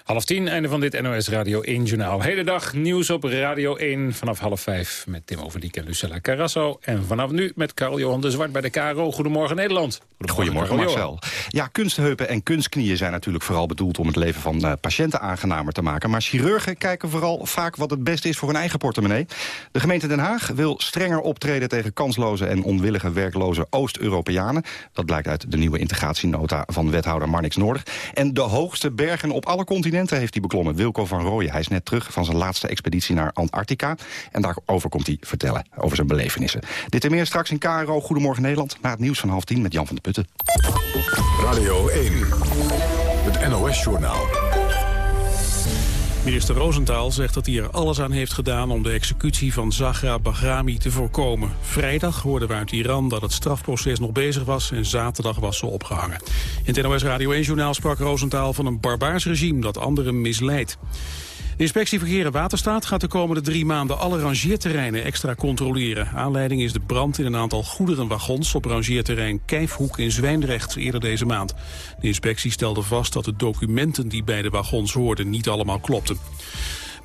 Speaker 12: Half tien, einde van dit NOS Radio 1 journaal. Hele dag nieuws op Radio 1 vanaf half vijf met Tim Overdiek en Lucella Carrasso. En vanaf nu met Karel Johan de Zwart bij de KRO. Goedemorgen Nederland.
Speaker 20: Goedemorgen, Marcel. Ja, kunstheupen en kunstknieën zijn natuurlijk vooral bedoeld... om het leven van uh, patiënten aangenamer te maken. Maar chirurgen kijken vooral vaak wat het beste is voor hun eigen portemonnee. De gemeente Den Haag wil strenger optreden tegen kansloze... en onwillige werkloze Oost-Europeanen. Dat blijkt uit de nieuwe integratienota van wethouder Marnix Noorder. En de hoogste bergen op alle continenten heeft hij beklommen. Wilco van Rooyen. Hij is net terug van zijn laatste expeditie naar Antarctica. En daarover komt hij vertellen, over zijn belevenissen. Dit en meer straks in KRO Goedemorgen Nederland. Na het nieuws van half tien met Jan van de Putten.
Speaker 2: Radio 1, het NOS-journaal.
Speaker 3: Minister Roosentaal zegt dat hij er alles aan heeft gedaan om de executie van Zahra Bahrami te voorkomen. Vrijdag hoorden we uit Iran dat het strafproces nog bezig was en zaterdag was ze opgehangen. In het NOS Radio 1-journaal sprak Roosentaal van een barbaars regime dat anderen misleidt. De inspectie Verkeer Waterstaat gaat de komende drie maanden alle rangeerterreinen extra controleren. Aanleiding is de brand in een aantal goederenwagons op rangeerterrein Kijfhoek in Zwijndrecht eerder deze maand. De inspectie stelde vast dat de documenten die bij de wagons hoorden niet allemaal klopten.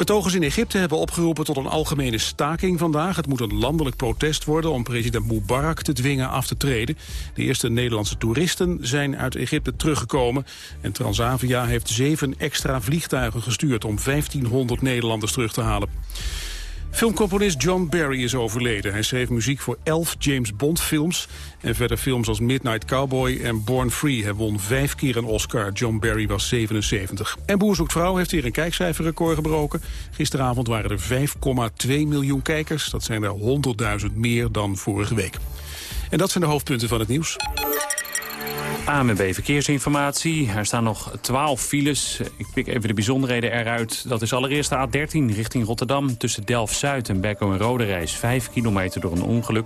Speaker 3: Betogers in Egypte hebben opgeroepen tot een algemene staking vandaag. Het moet een landelijk protest worden om president Mubarak te dwingen af te treden. De eerste Nederlandse toeristen zijn uit Egypte teruggekomen. En Transavia heeft zeven extra vliegtuigen gestuurd om 1500 Nederlanders terug te halen. Filmcomponist John Barry is overleden. Hij schreef muziek voor elf James Bond films... en verder films als Midnight Cowboy en Born Free. Hij won vijf keer een Oscar. John Barry was 77. En Boer zoekt vrouw heeft hier een kijkcijferrecord gebroken. Gisteravond waren er 5,2 miljoen kijkers. Dat zijn er 100.000 meer dan vorige week. En dat zijn de hoofdpunten van het nieuws.
Speaker 4: AMB Verkeersinformatie. Er staan nog 12 files. Ik pik even de bijzonderheden eruit. Dat is allereerst de A13 richting Rotterdam. Tussen Delft-Zuid en Bekko en Roderijs. 5 kilometer door een ongeluk.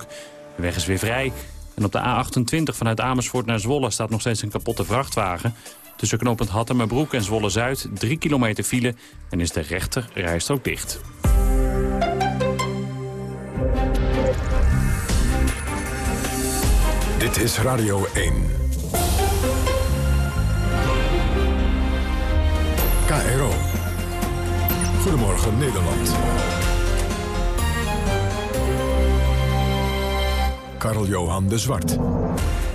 Speaker 4: De weg is weer vrij. En op de A28 vanuit Amersfoort naar Zwolle staat nog steeds een kapotte vrachtwagen. Tussen knooppunt Hattemerbroek en Zwolle-Zuid 3 kilometer file. En is de rechter rijstrook dicht.
Speaker 2: Dit is Radio 1. KRO. Goedemorgen Nederland. Karl-Johan de Zwart.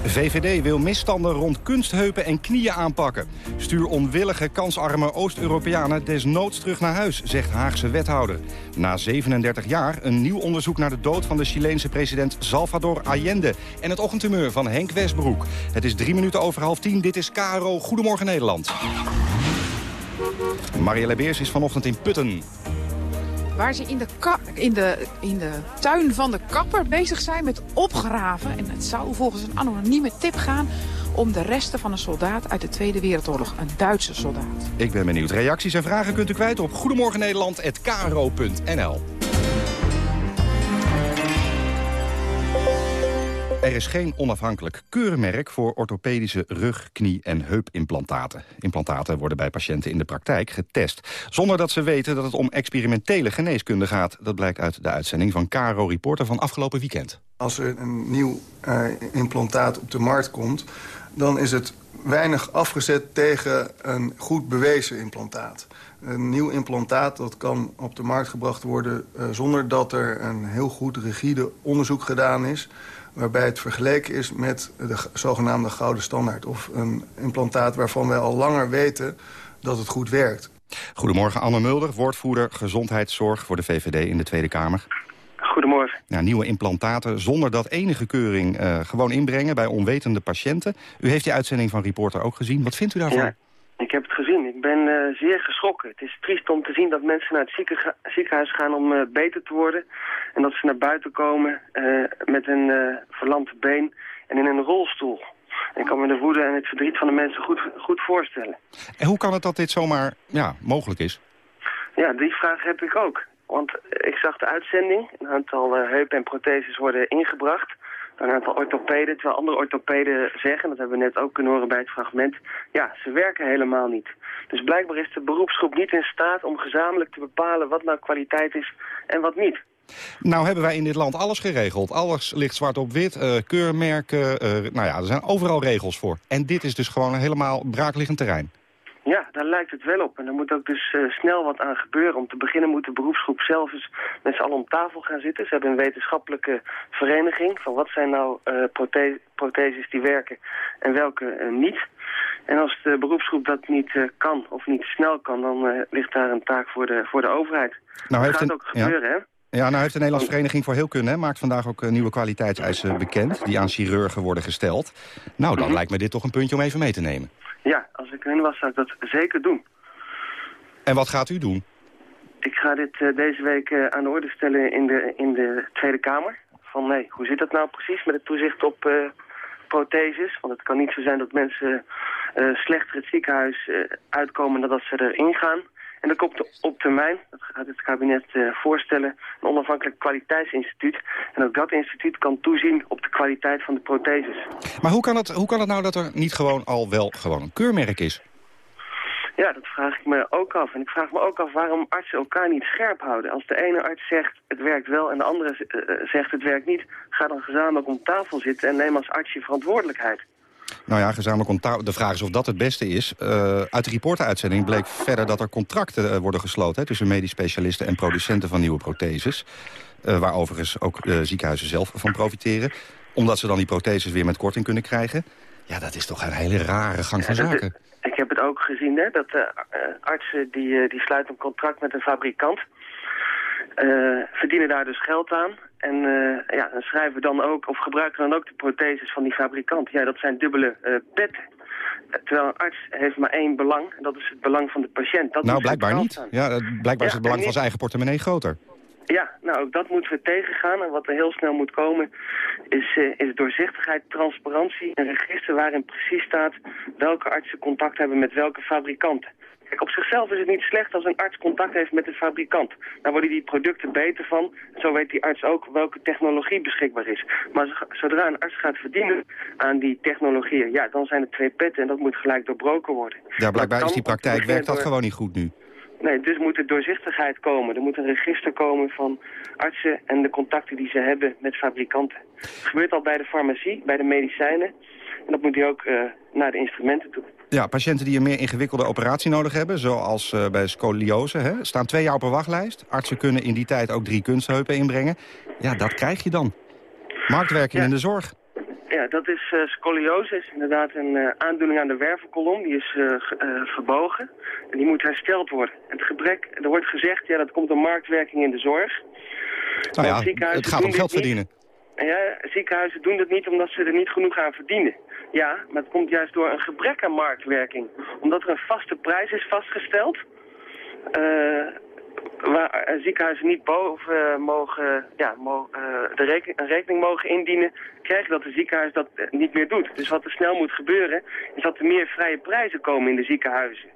Speaker 20: VVD wil misstanden rond kunstheupen en knieën aanpakken. Stuur onwillige, kansarme Oost-Europeanen desnoods terug naar huis, zegt Haagse wethouder. Na 37 jaar een nieuw onderzoek naar de dood van de Chileense president Salvador Allende. En het ochtendhumeur van Henk Westbroek. Het is drie minuten over half tien. Dit is KRO Goedemorgen Nederland. Marielle Beers is vanochtend in Putten.
Speaker 21: Waar ze in de, in, de, in de tuin van de kapper bezig zijn met opgraven. En het zou volgens een anonieme tip gaan om de resten van een soldaat uit de Tweede Wereldoorlog. Een Duitse soldaat.
Speaker 20: Ik ben benieuwd. Reacties en vragen kunt u kwijt op goedemorgennederland.kro.nl. Er is geen onafhankelijk keurmerk voor orthopedische rug-, knie- en heupimplantaten. Implantaten worden bij patiënten in de praktijk getest... zonder dat ze weten dat het om experimentele geneeskunde gaat. Dat blijkt uit de uitzending van Caro Reporter van afgelopen weekend.
Speaker 22: Als er een nieuw uh, implantaat op de markt komt... dan is het weinig afgezet tegen een goed bewezen implantaat. Een nieuw implantaat dat kan op de markt gebracht worden... Uh, zonder dat er een heel goed rigide onderzoek gedaan is waarbij het vergeleken is met de zogenaamde gouden standaard... of een implantaat waarvan wij al langer weten dat het goed werkt.
Speaker 20: Goedemorgen, Anne Mulder, woordvoerder gezondheidszorg voor de VVD in de Tweede Kamer.
Speaker 23: Goedemorgen.
Speaker 20: Nou, nieuwe implantaten zonder dat enige keuring uh, gewoon inbrengen bij onwetende patiënten. U heeft die uitzending van Reporter ook gezien. Wat vindt u daarvan?
Speaker 23: Ja, ik heb het gezien. Ik ben uh, zeer geschrokken. Het is triest om te zien dat mensen naar het ziekenhuis gaan om uh, beter te worden. En dat ze naar buiten komen met een verlamd been en in een rolstoel. Ik kan me de woede en het verdriet van de mensen goed, goed voorstellen.
Speaker 20: En hoe kan het dat dit zomaar ja, mogelijk is?
Speaker 23: Ja, die vraag heb ik ook. Want ik zag de uitzending. Een aantal heupen en protheses worden ingebracht. Een aantal orthopeden. Terwijl andere orthopeden zeggen, dat hebben we net ook kunnen horen bij het fragment... ja, ze werken helemaal niet. Dus blijkbaar is de beroepsgroep niet in staat om gezamenlijk te bepalen... wat nou kwaliteit is en wat niet.
Speaker 20: Nou hebben wij in dit land alles geregeld. Alles ligt zwart op wit, uh, keurmerken, uh, nou ja, er zijn overal regels voor. En dit is dus gewoon een helemaal braakliggend terrein.
Speaker 23: Ja, daar lijkt het wel op. En er moet ook dus uh, snel wat aan gebeuren. Om te beginnen moet de beroepsgroep zelf eens met z'n allen om tafel gaan zitten. Ze hebben een wetenschappelijke vereniging van wat zijn nou uh, prothe protheses die werken en welke uh, niet. En als de beroepsgroep dat niet kan of niet snel kan, dan ligt daar een taak voor de, voor de overheid. Nou, dat gaat een, ook gebeuren,
Speaker 20: ja.
Speaker 23: hè?
Speaker 20: Ja, nou heeft de Nederlandse Vereniging voor Heelkunde... Hè, maakt vandaag ook nieuwe kwaliteitseisen bekend... die aan chirurgen worden gesteld. Nou, dan mm -hmm. lijkt me dit toch een puntje om even mee te nemen.
Speaker 23: Ja, als ik hun was, zou ik dat zeker doen.
Speaker 20: En wat gaat u doen?
Speaker 23: Ik ga dit uh, deze week uh, aan de orde stellen in de, in de Tweede Kamer. Van nee, hoe zit dat nou precies met het toezicht op uh, protheses? Want het kan niet zo zijn dat mensen slechter het ziekenhuis uitkomen nadat ze erin gaan. En dan komt op termijn, dat gaat het kabinet uh, voorstellen, een onafhankelijk kwaliteitsinstituut. En ook dat instituut kan toezien op de kwaliteit van de protheses.
Speaker 20: Maar hoe kan het, hoe kan het nou dat er niet gewoon al wel gewoon een keurmerk is?
Speaker 23: Ja, dat vraag ik me ook af. En ik vraag me ook af waarom artsen elkaar niet scherp houden. Als de ene arts zegt het werkt wel en de andere uh, zegt het werkt niet... ga dan gezamenlijk om tafel zitten en neem als arts je verantwoordelijkheid.
Speaker 20: Nou ja, gezamenlijk onthouden. De vraag is of dat het beste is. Uh, uit de reporteruitzending bleek verder dat er contracten uh, worden gesloten... Hè, tussen medisch specialisten en producenten van nieuwe protheses. Uh, waar overigens ook de ziekenhuizen zelf van profiteren. Omdat ze dan die protheses weer met korting kunnen krijgen. Ja, dat is toch een hele rare gang van zaken.
Speaker 23: Ik heb het ook gezien, hè, dat artsen die, die sluiten een contract met een fabrikant... verdienen daar dus geld aan. En uh, ja, dan schrijven we dan ook, of gebruiken dan ook de protheses van die fabrikant. Ja, dat zijn dubbele uh, petten. Terwijl een arts heeft maar één belang, en dat is het belang van de patiënt. Dat
Speaker 20: nou, blijkbaar niet. Ja, blijkbaar ja, is het belang van zijn eigen portemonnee groter.
Speaker 23: Ja, nou, ook dat moeten we tegengaan. En wat er heel snel moet komen is, uh, is doorzichtigheid, transparantie. Een register waarin precies staat welke artsen contact hebben met welke fabrikanten. Kijk, op zichzelf is het niet slecht als een arts contact heeft met de fabrikant. Daar worden die producten beter van. Zo weet die arts ook welke technologie beschikbaar is. Maar zodra een arts gaat verdienen aan die technologieën... ja, dan zijn het twee petten en dat moet gelijk doorbroken worden.
Speaker 20: Ja, blijkbaar is die praktijk, werkt dat gewoon niet goed nu.
Speaker 23: Nee, dus moet er doorzichtigheid komen. Er moet een register komen van artsen en de contacten die ze hebben met fabrikanten. Het gebeurt al bij de farmacie, bij de medicijnen. En dat moet hij ook uh, naar de instrumenten toe.
Speaker 20: Ja, patiënten die een meer ingewikkelde operatie nodig hebben, zoals uh, bij scoliose, hè, staan twee jaar op een wachtlijst. Artsen kunnen in die tijd ook drie kunstheupen inbrengen. Ja, dat krijg je dan. Marktwerking ja. in de zorg.
Speaker 23: Ja, dat is uh, scoliose, is inderdaad een uh, aandoening aan de wervelkolom. Die is verbogen en die moet hersteld worden. En het gebrek, er wordt gezegd, ja, dat komt door marktwerking in de zorg.
Speaker 20: Nou ja, het gaat om geld verdienen.
Speaker 23: Ja, ziekenhuizen doen dat niet omdat ze er niet genoeg aan verdienen. Ja, maar het komt juist door een gebrek aan marktwerking. Omdat er een vaste prijs is vastgesteld... Uh, waar ziekenhuizen niet boven mogen, ja, mo uh, de rekening, een rekening mogen indienen, krijg je dat de ziekenhuis dat niet meer doet. Dus wat er snel moet gebeuren, is dat er meer vrije prijzen komen in de ziekenhuizen.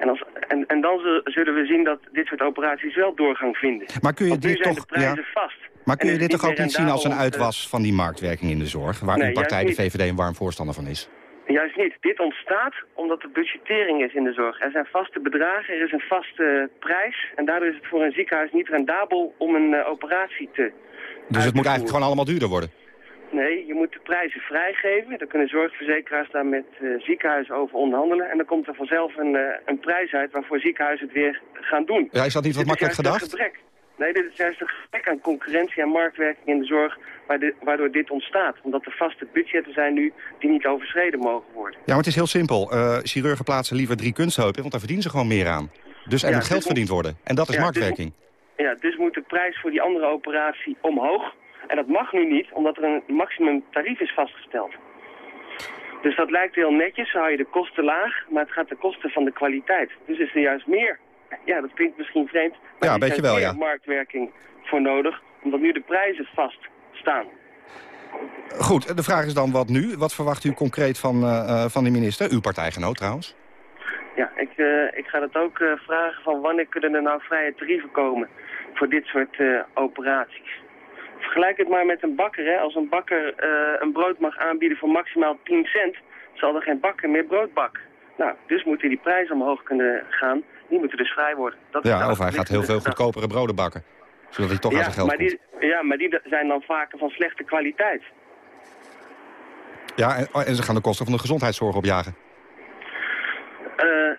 Speaker 23: En, als, en, en dan zullen we zien dat dit soort operaties wel doorgang vinden.
Speaker 20: Maar kun je
Speaker 23: Want nu
Speaker 20: dit
Speaker 23: zijn
Speaker 20: toch,
Speaker 23: de prijzen
Speaker 20: ja.
Speaker 23: vast.
Speaker 20: Maar kun je dit toch ook niet zien als een
Speaker 23: rendabel,
Speaker 20: uitwas van die marktwerking in de zorg... waar
Speaker 23: Nee,
Speaker 20: uw partij, de. VVD, een warm voorstander van is?
Speaker 23: Juist niet. Dit ontstaat omdat er budgettering is in de zorg. Er zijn vaste bedragen, er is een vaste prijs. En daardoor is het voor een ziekenhuis niet rendabel om een eh, operatie te...
Speaker 20: Dus het moet eigenlijk gewoon allemaal duurder worden?
Speaker 23: Nee, je moet de prijzen vrijgeven. Daar kunnen zorgverzekeraars daar met eh, ziekenhuizen over onderhandelen. En dan komt er vanzelf een, eh, een prijs uit waarvoor ziekenhuizen het weer gaan doen.
Speaker 20: Ja, is dat niet wat
Speaker 23: Dit
Speaker 20: makkelijk gedacht?
Speaker 23: gebrek. Nee, dit is juist een gebrek aan concurrentie en marktwerking in de zorg waardoor dit ontstaat. Omdat er vaste budgetten zijn nu die niet overschreden mogen worden.
Speaker 20: Ja, maar het is heel simpel. Uh, chirurgen plaatsen liever drie kunstheupen, want daar verdienen ze gewoon meer aan. Dus er moet geld verdiend worden. En dat is
Speaker 23: ja,
Speaker 20: marktwerking.
Speaker 23: Dus, ja, dus moet de prijs voor die andere operatie omhoog. En dat mag nu niet, omdat er een maximum tarief is vastgesteld. Dus dat lijkt heel netjes, hou je de kosten laag, maar het gaat de kosten van de kwaliteit. Dus is er juist meer. Ja, dat klinkt misschien vreemd, maar
Speaker 20: ja,
Speaker 23: er
Speaker 20: is wel, ja.
Speaker 23: marktwerking voor nodig, omdat nu de prijzen vaststaan.
Speaker 20: Goed, de vraag is dan wat nu? Wat verwacht u concreet van, uh, van de minister? Uw partijgenoot trouwens.
Speaker 23: Ja, ik, uh, ik ga dat ook uh, vragen van wanneer kunnen er nou vrije tarieven komen voor dit soort operaties. Vergelijk het maar met een bakker. Hè. Als een bakker een brood mag aanbieden voor maximaal 10 cent, zal er geen bakker meer brood bakken. Nou, dus moeten die prijzen omhoog kunnen gaan. Die moeten dus vrij worden.
Speaker 20: Dat ja, of hij gaat heel veel goedkopere broden bakken. Zodat hij toch
Speaker 23: ja,
Speaker 20: aan zijn geld
Speaker 23: maar die, Ja, maar die zijn dan vaker van slechte kwaliteit.
Speaker 20: Ja, en, en ze gaan de kosten van de gezondheidszorg opjagen.
Speaker 23: Uh,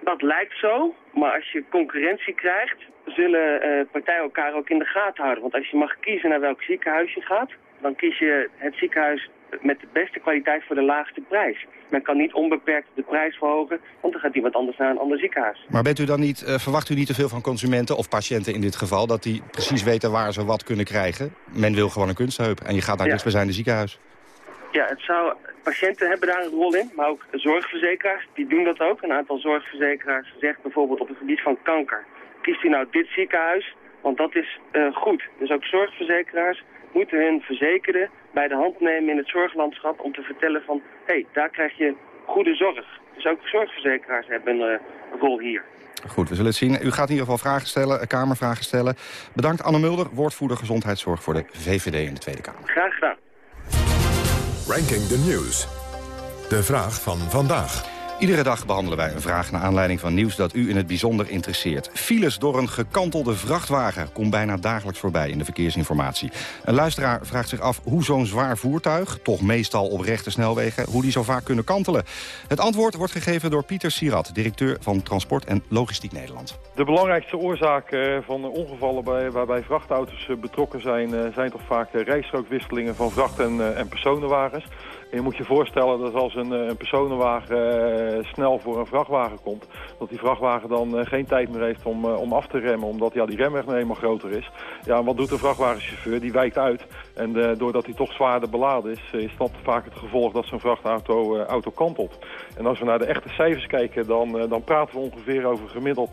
Speaker 23: dat lijkt zo, maar als je concurrentie krijgt, zullen uh, partijen elkaar ook in de gaten houden. Want als je mag kiezen naar welk ziekenhuis je gaat, dan kies je het ziekenhuis met de beste kwaliteit voor de laagste prijs. Men kan niet onbeperkt de prijs verhogen, want dan gaat iemand anders naar een ander ziekenhuis.
Speaker 20: Maar bent u dan niet, uh, verwacht u niet te veel van consumenten, of patiënten in dit geval, dat die precies weten waar ze wat kunnen krijgen? Men wil gewoon een kunstheup en je gaat naar het dichtstbijzijnde ziekenhuis.
Speaker 23: Ja, het zou, patiënten hebben daar een rol in, maar ook zorgverzekeraars, die doen dat ook. Een aantal zorgverzekeraars zegt bijvoorbeeld op het gebied van kanker, kiest u nou dit ziekenhuis, want dat is uh, goed. Dus ook zorgverzekeraars moeten hun verzekerden bij de hand nemen in het zorglandschap om te vertellen van, hé, hey, daar krijg je goede zorg. Dus ook zorgverzekeraars hebben een, uh, een rol hier.
Speaker 20: Goed, we zullen het zien. U gaat in ieder geval vragen stellen, Kamervragen stellen. Bedankt Anne Mulder, woordvoerder gezondheidszorg voor de VVD in de Tweede Kamer.
Speaker 23: Graag gedaan.
Speaker 2: Ranking the News. De vraag van vandaag.
Speaker 20: Iedere dag behandelen wij een vraag naar aanleiding van nieuws dat u in het bijzonder interesseert. Files door een gekantelde vrachtwagen komt bijna dagelijks voorbij in de verkeersinformatie. Een luisteraar vraagt zich af hoe zo'n zwaar voertuig, toch meestal op rechte snelwegen, hoe die zo vaak kunnen kantelen. Het antwoord wordt gegeven door Pieter Sirat, directeur van Transport en Logistiek Nederland.
Speaker 24: De belangrijkste oorzaken van ongevallen bij, waarbij vrachtauto's eh, betrokken zijn, eh, zijn toch vaak rijstrookwisselingen van vracht- eh, en personenwagens. En je moet je voorstellen dat als een, een personenwagen snel voor een vrachtwagen komt... dat die vrachtwagen dan geen tijd meer heeft om, om af te remmen... omdat ja, die remweg nou eenmaal groter is. Ja, en wat doet de vrachtwagenchauffeur? Die wijkt uit. En doordat hij toch zwaarder beladen is... is dat vaak het gevolg dat zo'n vrachtauto auto kantelt. En als we naar de echte cijfers kijken... dan, dan praten we ongeveer over gemiddeld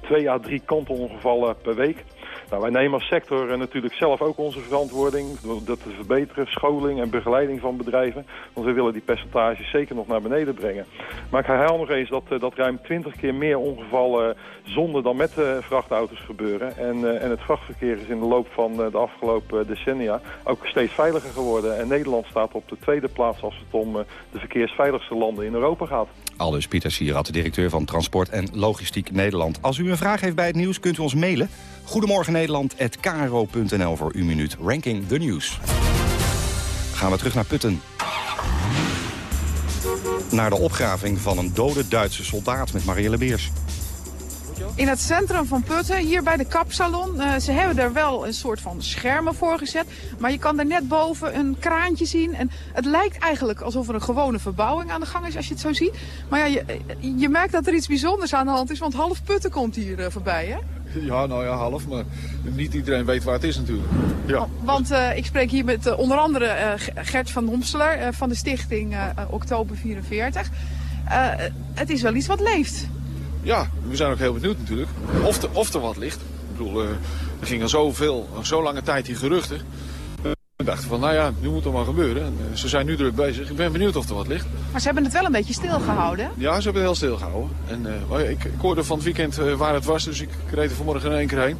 Speaker 24: twee à drie kantelongevallen per week. Nou, wij nemen als sector natuurlijk zelf ook onze verantwoording... dat te verbeteren, scholing en begeleiding van bedrijven. Want we willen die percentages zeker nog naar beneden brengen. Maar ik herhaal nog eens dat, dat ruim 20 keer meer ongevallen zonder dan met vrachtauto's gebeuren. En, en het vrachtverkeer is in de loop van de afgelopen decennia ook steeds veiliger geworden. En Nederland staat op de tweede plaats als het om de verkeersveiligste landen in Europa gaat.
Speaker 20: Aldus Pieter Sierat, directeur van Transport en Logistiek Nederland. Als u een vraag heeft bij het nieuws, kunt u ons mailen. Goedemorgen Nederland@kro.nl voor uw minuut Ranking the News. Gaan we terug naar Putten. Naar de opgraving van een dode Duitse soldaat met Marielle Beers.
Speaker 21: In het centrum van Putten, hier bij de kapsalon. Uh, ze hebben er wel een soort van schermen voor gezet. Maar je kan er net boven een kraantje zien. En het lijkt eigenlijk alsof er een gewone verbouwing aan de gang is als je het zo ziet. Maar ja, je, je merkt dat er iets bijzonders aan de hand is. Want half Putten komt hier uh, voorbij, hè?
Speaker 25: Ja, nou ja, half. Maar niet iedereen weet waar het is natuurlijk. Ja.
Speaker 21: Want uh, ik spreek hier met onder andere Gert van Homsler van de stichting Oktober 44. het is wel iets wat leeft.
Speaker 25: Ja, we zijn ook heel benieuwd natuurlijk. Of, of er wat ligt. Ik bedoel, er gingen zoveel, zo lange tijd die geruchten. We dachten van, nou ja, nu moet er maar gebeuren. En, ze zijn nu druk bezig. Ik ben benieuwd of er wat ligt.
Speaker 21: Maar ze hebben het wel een beetje stilgehouden.
Speaker 25: Ja, ze hebben het heel stilgehouden. En uh, ik, ik, hoorde van het weekend uh, waar het was, dus ik reed er vanmorgen in één keer heen.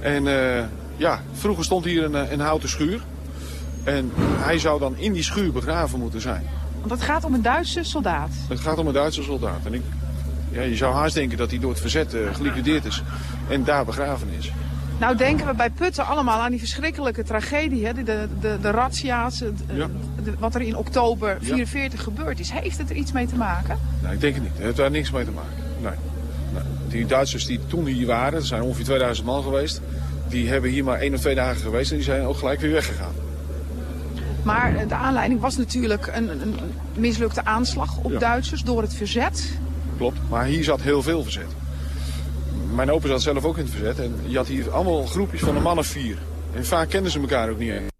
Speaker 25: En uh, ja, vroeger stond hier een, een houten schuur. En hij zou dan in die schuur begraven moeten zijn.
Speaker 21: Want het gaat om een Duitse soldaat.
Speaker 25: Het gaat om een Duitse soldaat. En ik, ja, je zou haast denken dat hij door het verzet geliquideerd is en daar begraven is.
Speaker 21: Nou denken we bij Putten allemaal aan die verschrikkelijke tragedie. Hè? De, de, de, de razzia's, ja. de, wat er in oktober 44 ja. gebeurd is. Heeft het er iets mee te maken?
Speaker 25: Nee, ik denk het niet. Het heeft daar niks mee te maken. Nee. nee. Die Duitsers die toen hier waren, er zijn ongeveer 2000 man geweest. die hebben hier maar één of twee dagen geweest en die zijn ook gelijk weer weggegaan.
Speaker 21: Maar eh, de aanleiding was natuurlijk een, een mislukte aanslag op Duitsers door het verzet.
Speaker 25: Klopt, maar hier zat heel veel verzet. Mijn opa zat zelf ook in het verzet en je had hier allemaal groepjes van een man of vier. En vaak kenden ze elkaar ook niet eens.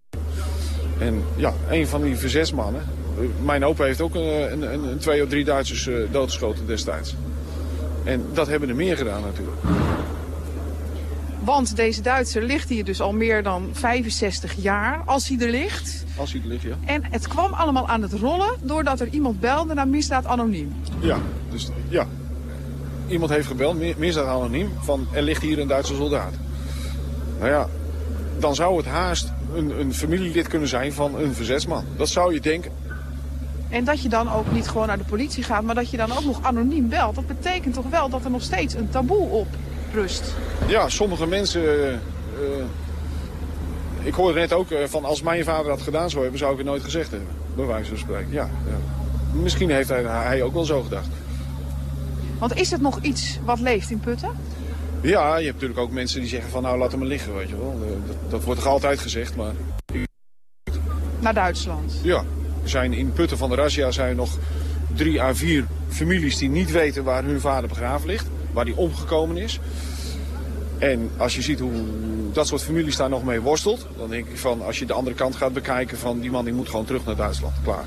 Speaker 25: En ja, een van die verzetsmannen, eh, mijn opa heeft ook een, een, een twee of drie Duitsers uh, doodgeschoten destijds. En dat hebben er meer gedaan natuurlijk.
Speaker 21: Want deze Duitser ligt hier dus al meer dan 65 jaar, als hij er ligt.
Speaker 25: Als hij er ligt, ja.
Speaker 21: En het kwam allemaal aan het rollen doordat er iemand belde naar Misdaad Anoniem.
Speaker 25: Ja, dus ja. Iemand heeft gebeld, Misdaad Anoniem, van er ligt hier een Duitse soldaat. Nou ja, dan zou het haast een, een familielid kunnen zijn van een verzetsman. Dat zou je denken.
Speaker 21: En dat je dan ook niet gewoon naar de politie gaat, maar dat je dan ook nog anoniem belt. Dat betekent toch wel dat er nog steeds een taboe op rust.
Speaker 25: Ja, sommige mensen... Uh, ik hoorde net ook uh, van als mijn vader dat gedaan zou hebben, zou ik het nooit gezegd hebben. Bij wijze van spreken, ja. ja. Misschien heeft hij, hij ook wel zo gedacht.
Speaker 21: Want is het nog iets wat leeft in Putten?
Speaker 25: Ja, je hebt natuurlijk ook mensen die zeggen van nou laat hem maar liggen, weet je wel. Dat, dat wordt toch altijd gezegd, maar...
Speaker 21: Naar Duitsland?
Speaker 25: Ja. Er zijn in Putten van de Razzia zijn nog drie à vier families die niet weten waar hun vader begraven ligt. Waar die omgekomen is. En als je ziet hoe dat soort families daar nog mee worstelt... dan denk ik van als je de andere kant gaat bekijken van die man die moet gewoon terug naar Duitsland. Klaar.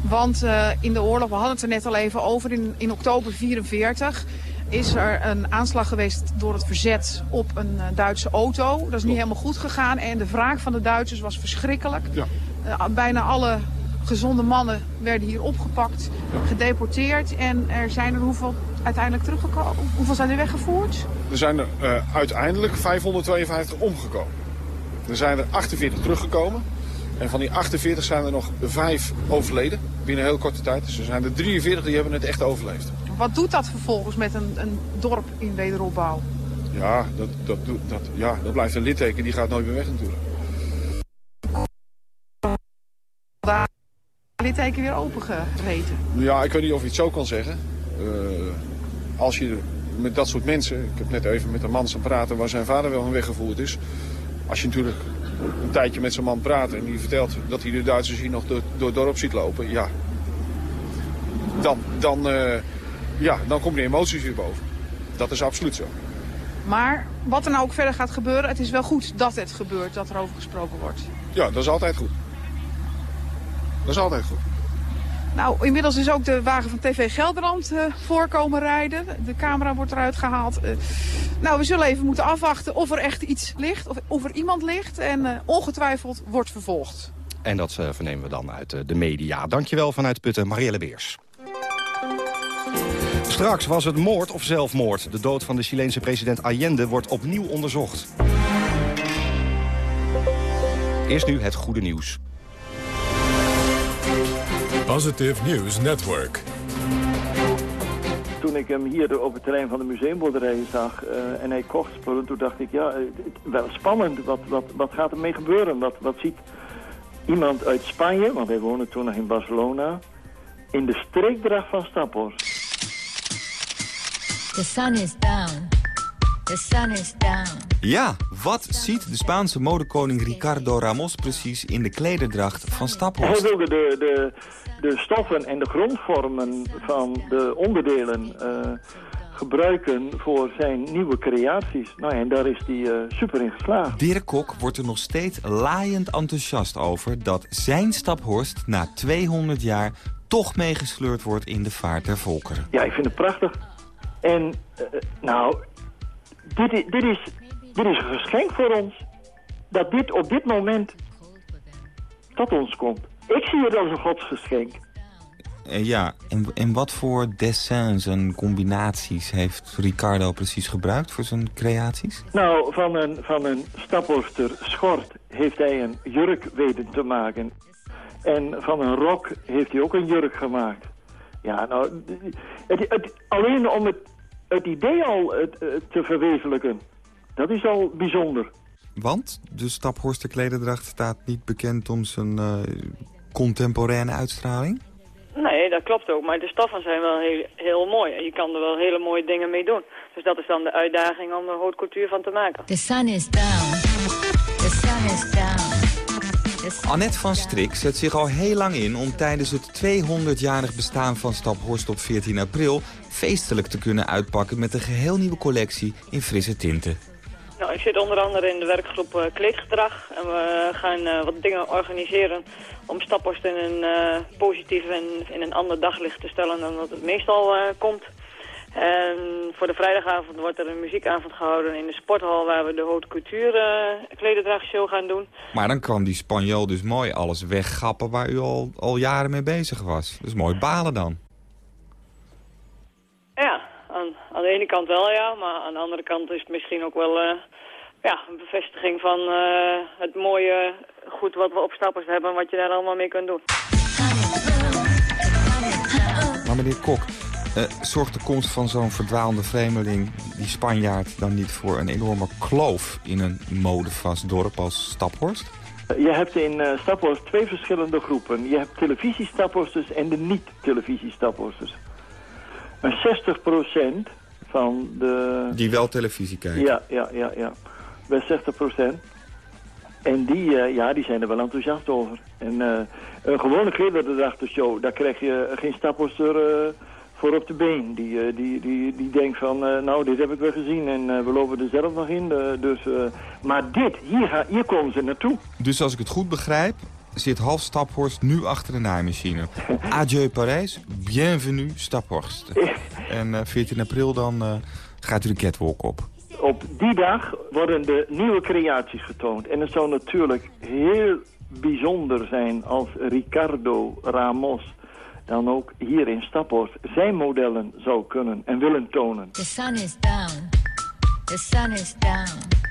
Speaker 21: Want uh, in de oorlog, we hadden het er net al even over, in, in oktober 44 is er een aanslag geweest door het verzet op een uh, Duitse auto. Dat is niet helemaal goed gegaan en de wraak van de Duitsers was verschrikkelijk. Ja. Uh, bijna alle gezonde mannen werden hier opgepakt, gedeporteerd. En er zijn er hoeveel uiteindelijk teruggekomen? Hoeveel zijn er weggevoerd?
Speaker 25: Er zijn er uh, uiteindelijk 552 omgekomen. Er zijn er 48 teruggekomen. En van die 48 zijn er nog 5 overleden binnen heel korte tijd. Dus er zijn er 43 die hebben het echt overleefd.
Speaker 21: Wat doet dat vervolgens met een, een dorp in wederopbouw?
Speaker 25: Ja dat, dat, dat, ja, dat blijft een litteken. Die gaat nooit meer weg natuurlijk.
Speaker 21: litteken weer opengereten?
Speaker 25: Ja, ik weet niet of je het zo kan zeggen. Uh, als je met dat soort mensen... Ik heb net even met een man staan praten waar zijn vader wel van weggevoerd is. Als je natuurlijk een tijdje met zo'n man praat en die vertelt dat hij de Duitsers hier nog door, door het dorp ziet lopen. Ja, dan, dan, uh, ja, dan komen de emoties weer boven. Dat is absoluut zo.
Speaker 21: Maar wat er nou ook verder gaat gebeuren, het is wel goed dat het gebeurt, dat er over gesproken wordt.
Speaker 25: Ja, dat is altijd goed. Dat is altijd goed.
Speaker 21: Nou, inmiddels is ook de wagen van TV Gelderland uh, voorkomen rijden. De camera wordt eruit gehaald. Uh, nou, we zullen even moeten afwachten of er echt iets ligt, of, of er iemand ligt. En uh, ongetwijfeld wordt vervolgd.
Speaker 20: En dat vernemen we dan uit de media. Dankjewel vanuit Putten, Marielle Beers. Straks was het moord of zelfmoord. De dood van de Chileense president Allende wordt opnieuw onderzocht. Eerst nu het goede nieuws.
Speaker 2: Positive News Network.
Speaker 26: Toen ik hem hier op het terrein van de museumboerderij zag uh, en hij kocht spullen, toen dacht ik, ja, wel spannend. Wat, wat, wat gaat er mee gebeuren? Wat, wat ziet iemand uit Spanje, want hij woonde toen nog in Barcelona, in de streekdracht van Staphorst?
Speaker 27: The sun is down. The sun is down.
Speaker 28: Ja, wat ziet de Spaanse modekoning Ricardo Ramos precies in de klederdracht van Staphorst?
Speaker 26: Hij wilde de, de, de stoffen en de grondvormen van de onderdelen uh, gebruiken voor zijn nieuwe creaties. Nou ja, en daar is hij uh, super in geslaagd.
Speaker 28: Dirk Kok wordt er nog steeds laaiend enthousiast over... dat zijn Staphorst na 200 jaar toch meegesleurd wordt in de vaart der volkeren.
Speaker 26: Ja, ik vind het prachtig. En uh, nou, dit, dit, is, dit is een geschenk voor ons. Dat dit op dit moment tot ons komt. Ik zie het als een godsgeschenk.
Speaker 28: Uh, ja, en, en wat voor dessins en combinaties heeft Ricardo precies gebruikt voor zijn creaties?
Speaker 26: Nou, van een, van een staphorster schort heeft hij een jurk weten te maken. En van een rok heeft hij ook een jurk gemaakt. Ja, nou, het, het, alleen om het, het idee al het, te verwezenlijken, dat is al bijzonder.
Speaker 28: Want de klederdracht staat niet bekend om zijn uh, contemporaine uitstraling?
Speaker 26: Nee,
Speaker 29: Nee, dat klopt ook. Maar de stoffen zijn wel heel, heel mooi. En je kan er wel hele mooie dingen mee doen. Dus dat is dan de uitdaging om er haute couture van te maken.
Speaker 27: The sun is down. The sun is down.
Speaker 28: Annette van Strik zet zich al heel lang in om tijdens het 200-jarig bestaan van Staphorst op 14 april feestelijk te kunnen uitpakken met een geheel nieuwe collectie in frisse tinten.
Speaker 29: Nou, ik zit onder andere in de werkgroep uh, kleedgedrag. En we gaan uh, wat dingen organiseren om Staphorst in een uh, positief en in een ander daglicht te stellen dan dat het meestal komt. En voor de vrijdagavond wordt er een muziekavond gehouden in de sporthal... waar we de haute couture uh, klededragshow gaan doen.
Speaker 28: Maar dan kan die Spanjool dus mooi alles weggappen waar u al, al jaren mee bezig was. Dus mooi balen dan.
Speaker 29: Ja, aan, aan de ene kant wel ja, maar aan de andere kant is het misschien ook wel... Uh, ja, een bevestiging van uh, het mooie goed wat we op stappers hebben... en wat je daar allemaal mee kunt doen.
Speaker 28: Maar meneer Kok, uh, zorgt de komst van zo'n verdwaalde vreemdeling, die Spanjaard, dan niet voor een enorme kloof in een modevast dorp als Staphorst?
Speaker 26: Je hebt in uh, Staphorst twee verschillende groepen. Je hebt televisiestaphorsters en de niet-televisiestaphorsters. En 60% van de...
Speaker 28: Die wel televisie kijken?
Speaker 26: Ja, ja, ja, ja. Bij 60%. En die, uh, ja, die zijn er wel enthousiast over. En uh, een gewone show, daar krijg je geen staphorster voor op de been. Die, uh, die, die, die denkt van, uh, nou, dit heb ik wel gezien en uh, we lopen er zelf nog in. dus, maar dit, hier, hier komen ze naartoe.
Speaker 28: Dus als ik het goed begrijp, zit half Staphorst nu achter de naaimachine. <laughs> Adieu Parijs, bienvenue Staphorst. en 14 april dan gaat u de catwalk op.
Speaker 26: Op die dag worden de nieuwe creaties getoond. En het zou natuurlijk heel bijzonder zijn als Ricardo Ramos dan ook hier in Staphorst zijn modellen zou kunnen en willen tonen.
Speaker 27: The sun is down. The sun is down.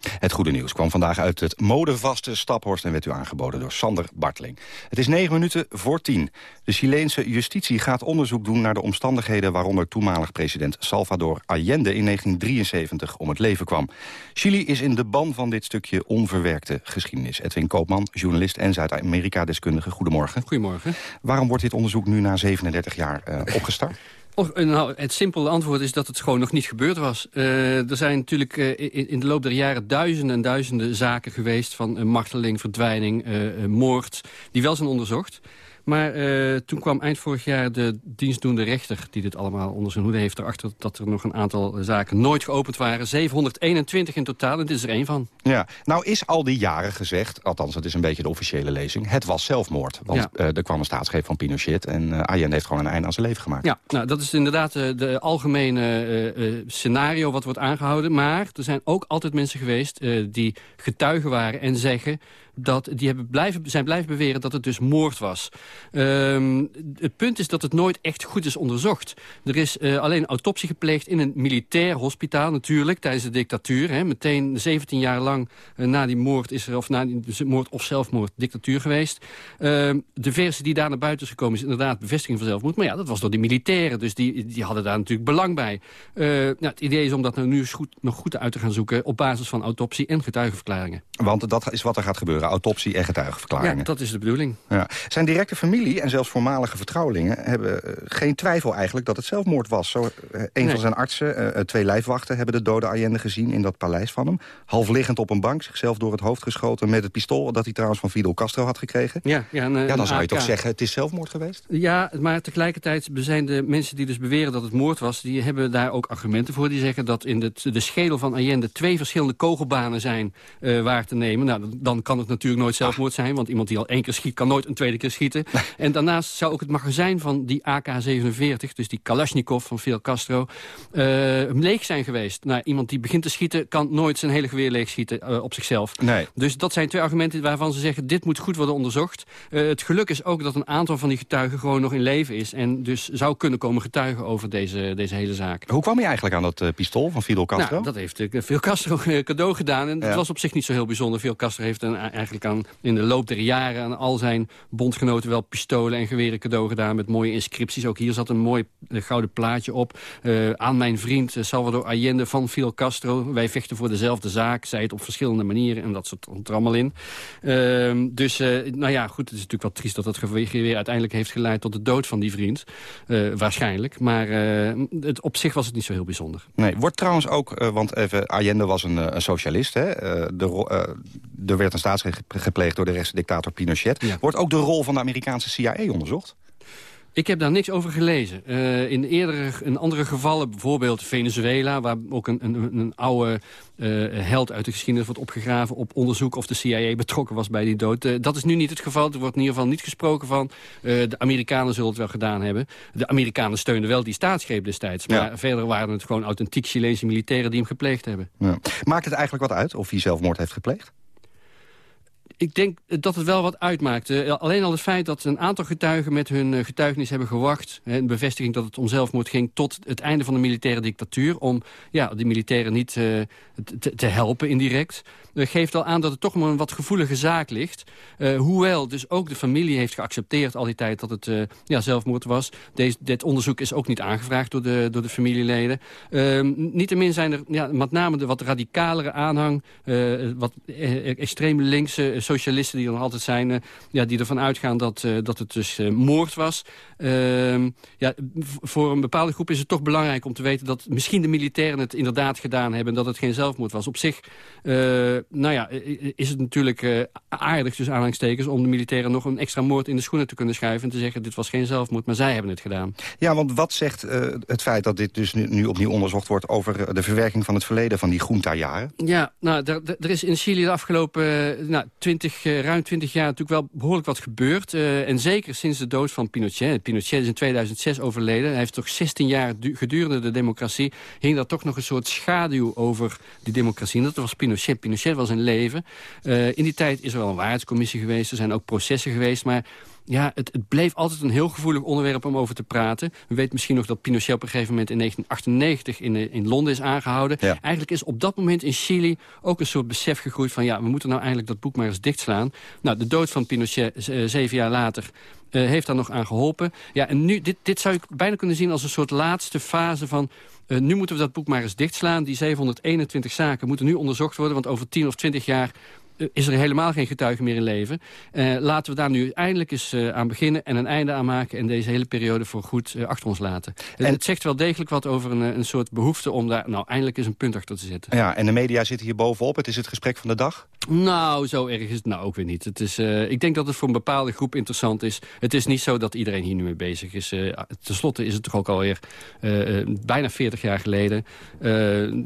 Speaker 20: Het goede nieuws kwam vandaag uit het modevaste Staphorst... en werd u aangeboden door Sander Barteling. Het is negen minuten voor tien. De Chileense justitie gaat onderzoek doen naar de omstandigheden... waaronder toenmalig president Salvador Allende in 1973 om het leven kwam. Chili is in de ban van dit stukje onverwerkte geschiedenis. Edwin Koopman, journalist en Zuid-Amerika-deskundige. Goedemorgen.
Speaker 30: Goedemorgen.
Speaker 20: Waarom wordt dit onderzoek nu na 37 jaar uh, opgestart? <laughs>
Speaker 30: nou, het simpele antwoord is dat het gewoon nog niet gebeurd was. Uh, er zijn natuurlijk in, in, de loop der jaren duizenden en duizenden zaken geweest... van uh, marteling, verdwijning, moord, die wel zijn onderzocht. Maar uh, toen kwam eind vorig jaar de dienstdoende rechter... die dit allemaal onder zijn hoede heeft erachter... dat er nog een aantal zaken nooit geopend waren. 721 in totaal en dit is er één van.
Speaker 20: Ja, nou is al die jaren gezegd... althans het is een beetje de officiële lezing... het was zelfmoord. Want ja. uh, er kwam een staatsgreep van Pinochet... en uh, Allende heeft gewoon een einde aan zijn leven gemaakt.
Speaker 30: Ja, nou, dat is inderdaad de algemene scenario wat wordt aangehouden. Maar er zijn ook altijd mensen geweest... die getuigen waren en zeggen dat die hebben blijven, zijn blijven beweren dat het dus moord was. Um, het punt is dat het nooit echt goed is onderzocht. Er is uh, alleen autopsie gepleegd in een militair hospitaal natuurlijk... tijdens de dictatuur. Hè. Meteen 17 jaar lang uh, na die moord is er... of na die moord of zelfmoord dictatuur geweest. Uh, de versie die daar naar buiten is gekomen... is inderdaad bevestiging van zelfmoord. Maar ja, dat was door die militairen. Dus die, die hadden daar natuurlijk belang bij. nou, het idee is om dat nou nu goed, nog goed uit te gaan zoeken... op basis van autopsie en getuigenverklaringen.
Speaker 20: Want dat is wat er gaat gebeuren autopsie en getuigenverklaringen.
Speaker 30: Ja, dat is de bedoeling.
Speaker 20: Ja. Zijn directe familie en zelfs voormalige vertrouwelingen... hebben uh, geen twijfel eigenlijk dat het zelfmoord was. Zo, uh, een nee. van zijn artsen, uh, twee lijfwachten... hebben de dode Allende gezien in dat paleis van hem. Half liggend op een bank, zichzelf door het hoofd geschoten... met het pistool dat hij trouwens van Fidel Castro had gekregen.
Speaker 30: Ja, ja, een,
Speaker 20: ja dan zou je toch zeggen, het is zelfmoord geweest?
Speaker 30: Ja, maar tegelijkertijd zijn de mensen die dus beweren dat het moord was... die hebben daar ook argumenten voor. Die zeggen dat in de, de schedel van Allende twee verschillende kogelbanen zijn waar te nemen. Nou, dan kan het natuurlijk nooit zelfmoord zijn. Want iemand die al één keer schiet, kan nooit een tweede keer schieten. En daarnaast zou ook het magazijn van die AK-47... dus die Kalashnikov van Fidel Castro, uh, leeg zijn geweest. Nou, iemand die begint te schieten... kan nooit zijn hele geweer leeg schieten uh, op zichzelf.
Speaker 20: Nee.
Speaker 30: Dus dat zijn twee argumenten waarvan ze zeggen... dit moet goed worden onderzocht. Uh, het geluk is ook dat een aantal van die getuigen gewoon nog in leven is... en dus zou kunnen komen getuigen over deze, deze hele zaak.
Speaker 20: Hoe kwam hij eigenlijk aan dat pistool van Fidel Castro?
Speaker 30: Nou, dat heeft Fidel Castro cadeau gedaan. En dat ja. was op zich niet zo heel bijzonder. Fidel Castro heeft een, aan, in de loop der jaren aan al zijn bondgenoten wel pistolen en geweren cadeau gedaan met mooie inscripties. Ook hier zat een mooi eh, gouden plaatje op. Uh, aan mijn vriend Salvador Allende van Fidel Castro. Wij vechten voor dezelfde zaak, zei het op verschillende manieren en dat er allemaal in. Ehm, dus, nou ja, goed, het is natuurlijk wel triest dat dat geweer uiteindelijk heeft geleid tot de dood van die vriend. waarschijnlijk, maar het, op zich was het niet zo heel bijzonder.
Speaker 20: Nee, wordt trouwens ook, want even, Allende was een, een socialist, hè? de, er werd een staatsgreep gepleegd door de rechtse dictator Pinochet. Wordt ook de rol van de Amerikaanse CIA onderzocht?
Speaker 30: Ik heb daar niks over gelezen. Uh, in, eerdere, in andere gevallen, bijvoorbeeld Venezuela... waar ook een, een, een oude uh, held uit de geschiedenis wordt opgegraven... op onderzoek of de CIA betrokken was bij die dood. Uh, dat is nu niet het geval. Er wordt in ieder geval niet gesproken van... de Amerikanen zullen het wel gedaan hebben. De Amerikanen steunden wel die staatsgreep destijds. Maar verder waren het gewoon authentiek Chileense militairen... die hem gepleegd hebben.
Speaker 20: Ja. Maakt het eigenlijk wat uit of hij zelfmoord heeft gepleegd?
Speaker 30: Ik denk dat het wel wat uitmaakt. alleen al het feit dat een aantal getuigen met hun uh, getuigenis hebben gewacht... een bevestiging dat het om zelfmoord ging tot het einde van de militaire dictatuur... om ja, die militairen niet te, helpen indirect... Geeft al aan dat het toch maar een wat gevoelige zaak ligt. hoewel dus ook de familie heeft geaccepteerd al die tijd dat het ja, zelfmoord was. Deze, dit onderzoek is ook niet aangevraagd door de, door de familieleden. Ehm, niettemin zijn er ja, met name de wat radicalere aanhang... wat extreem linkse socialisten die er nog altijd zijn... Eh, ja, die ervan uitgaan dat, eh, dat het dus eh, moord was. Ehm, ja, voor een bepaalde groep is het toch belangrijk om te weten... dat misschien de militairen het inderdaad gedaan hebben... en dat het geen zelfmoord was. Op zich nou ja, is het natuurlijk aardig, dus aanhangstekens... om de militairen nog een extra moord in de schoenen te kunnen schuiven... en te zeggen, dit was geen zelfmoord, maar zij hebben het gedaan.
Speaker 20: Ja, want wat zegt het feit dat dit dus nu, nu, opnieuw onderzocht wordt... over de verwerking van het verleden van die groentajaren?
Speaker 30: Ja, nou, er, is in Chili de afgelopen nou, 20, uh, ruim 20 jaar natuurlijk wel behoorlijk wat gebeurd. En zeker sinds de dood van Pinochet. Pinochet is in 2006 overleden. Hij heeft toch 16 jaar gedurende de democratie... hing daar toch nog een soort schaduw over die democratie. En dat was Pinochet. Pinochet was een leven. Uh, in die tijd is er wel een waarheidscommissie geweest. Er zijn ook processen geweest. Maar ja, het, het, bleef altijd een heel gevoelig onderwerp om over te praten. We weten misschien nog dat Pinochet op een gegeven moment in 1998 in, eh, in Londen is aangehouden. Eigenlijk is op dat moment in Chili ook een soort besef gegroeid van... ja, we moeten nou eigenlijk dat boek maar eens dichtslaan. Nou, de dood van Pinochet uh, zeven jaar later uh, heeft daar nog aan geholpen. Ja, en nu, dit, dit zou ik bijna kunnen zien als een soort laatste fase van... Uh, nu moeten we dat boek maar eens dichtslaan. Die 721 zaken moeten nu onderzocht worden... want over 10 of 20 jaar is er helemaal geen getuige meer in leven. Uh, laten we daar nu eindelijk eens uh, aan beginnen en een einde aan maken... en deze hele periode voor goed uh, achter ons laten. En het zegt wel degelijk wat over een, een soort behoefte... om daar nou eindelijk eens een punt achter te zetten.
Speaker 20: Ja, en de media zitten hier bovenop. Het is het gesprek van de dag?
Speaker 30: Nou, zo erg is het nou ook weer niet. Het is, ik denk dat het voor een bepaalde groep interessant is. Het is niet zo dat iedereen hier nu mee bezig is. Ten slotte is het toch ook alweer bijna 40 jaar geleden.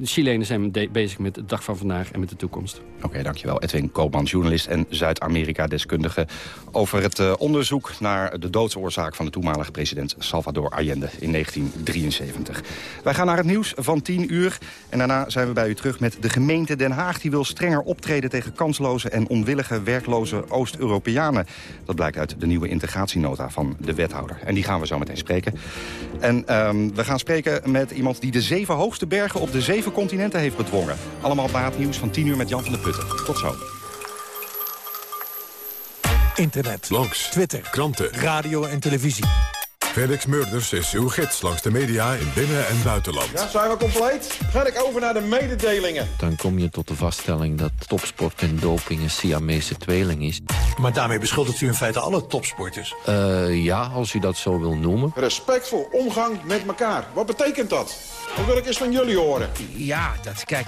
Speaker 30: Chilenen zijn bezig met de dag van vandaag en met de toekomst.
Speaker 20: Oké, dankjewel. Edwin Koopman, journalist en Zuid-Amerika-deskundige... over het uh, onderzoek naar de doodsoorzaak van de toenmalige president Salvador Allende in 1973. Wij gaan naar het nieuws van 10 uur. En daarna zijn we bij u terug met de gemeente Den Haag. Die wil strenger optreden tegen kansloze en onwillige werkloze Oost-Europeanen. Dat blijkt uit de nieuwe integratienota van de wethouder. En die gaan we zo meteen spreken. En um, we gaan spreken met iemand die de zeven hoogste bergen op de zeven continenten heeft bedwongen. Allemaal na het nieuws van 10 uur met Jan van der Putten. Tot zo.
Speaker 2: Internet,
Speaker 31: blogs,
Speaker 2: Twitter,
Speaker 31: kranten,
Speaker 2: radio en televisie.
Speaker 31: Felix Murders is uw gids langs de media in binnen- en buitenland.
Speaker 32: Ja, zijn we compleet? Ga ik over naar de mededelingen.
Speaker 33: Dan kom je tot de vaststelling dat topsport en doping een Siamese tweeling is.
Speaker 2: Maar daarmee beschuldigt u in feite alle topsporters?
Speaker 33: Uh, ja, als u dat zo wil noemen.
Speaker 32: Respectvol omgang met elkaar. Wat betekent dat? Dat wil ik eens van jullie horen.
Speaker 34: Ja, dat, kijk,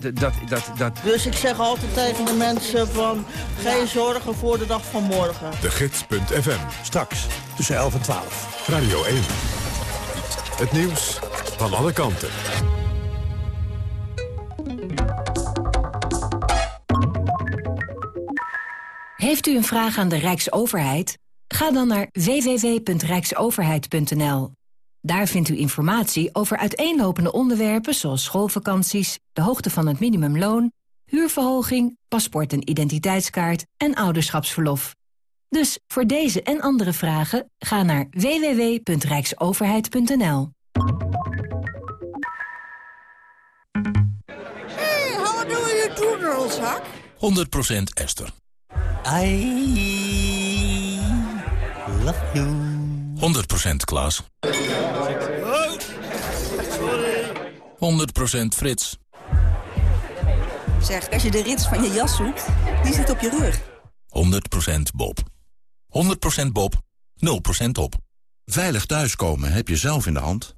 Speaker 34: dat, dat, dat...
Speaker 35: Dus ik zeg altijd tegen de mensen van... geen zorgen voor de dag van morgen.
Speaker 31: De Gids.fm.
Speaker 2: Straks, tussen 11 en 12.
Speaker 31: Radio 1. Het nieuws van alle kanten.
Speaker 36: Heeft u een vraag aan de Rijksoverheid? Ga dan naar www.rijksoverheid.nl. Daar vindt u informatie over uiteenlopende onderwerpen zoals schoolvakanties, de hoogte van het minimumloon, huurverhoging, paspoort en identiteitskaart en ouderschapsverlof. Dus voor deze en andere vragen ga naar www.rijksoverheid.nl.
Speaker 35: Hey, how do you do, girls,
Speaker 2: 100% Esther.
Speaker 37: I love you.
Speaker 8: 100% Klaas. 100% Frits.
Speaker 38: Zeg, als je de rits van je jas zoekt, die zit op je rug.
Speaker 8: 100% Bob. 100% Bob. 0% op.
Speaker 39: Veilig thuiskomen heb je zelf in de hand.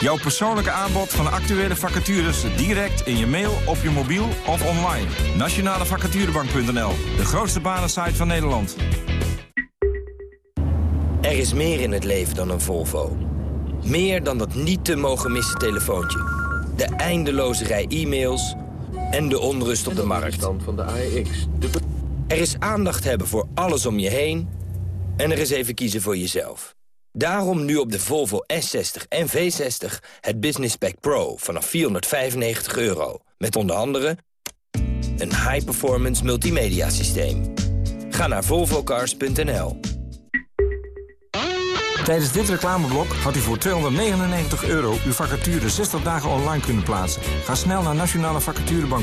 Speaker 6: Jouw persoonlijke aanbod van actuele vacatures direct in je mail, op je mobiel of online. Nationale Vacaturebank.nl, de grootste banensite van Nederland.
Speaker 40: Er is meer in het leven dan een Volvo. Meer dan dat niet te mogen missen telefoontje. De eindeloze rij e-mails en de onrust op de markt. van de AEX. Er is aandacht hebben voor alles om je heen en er is even kiezen voor jezelf. Daarom nu op de Volvo S60 en V60 het Business Pack Pro vanaf 495 euro. Met onder andere een high-performance multimedia systeem. Ga naar volvocars.nl.
Speaker 6: Tijdens dit reclameblok had u voor 299 euro uw vacature 60 dagen online kunnen plaatsen. Ga snel naar Nationale Vacaturebank.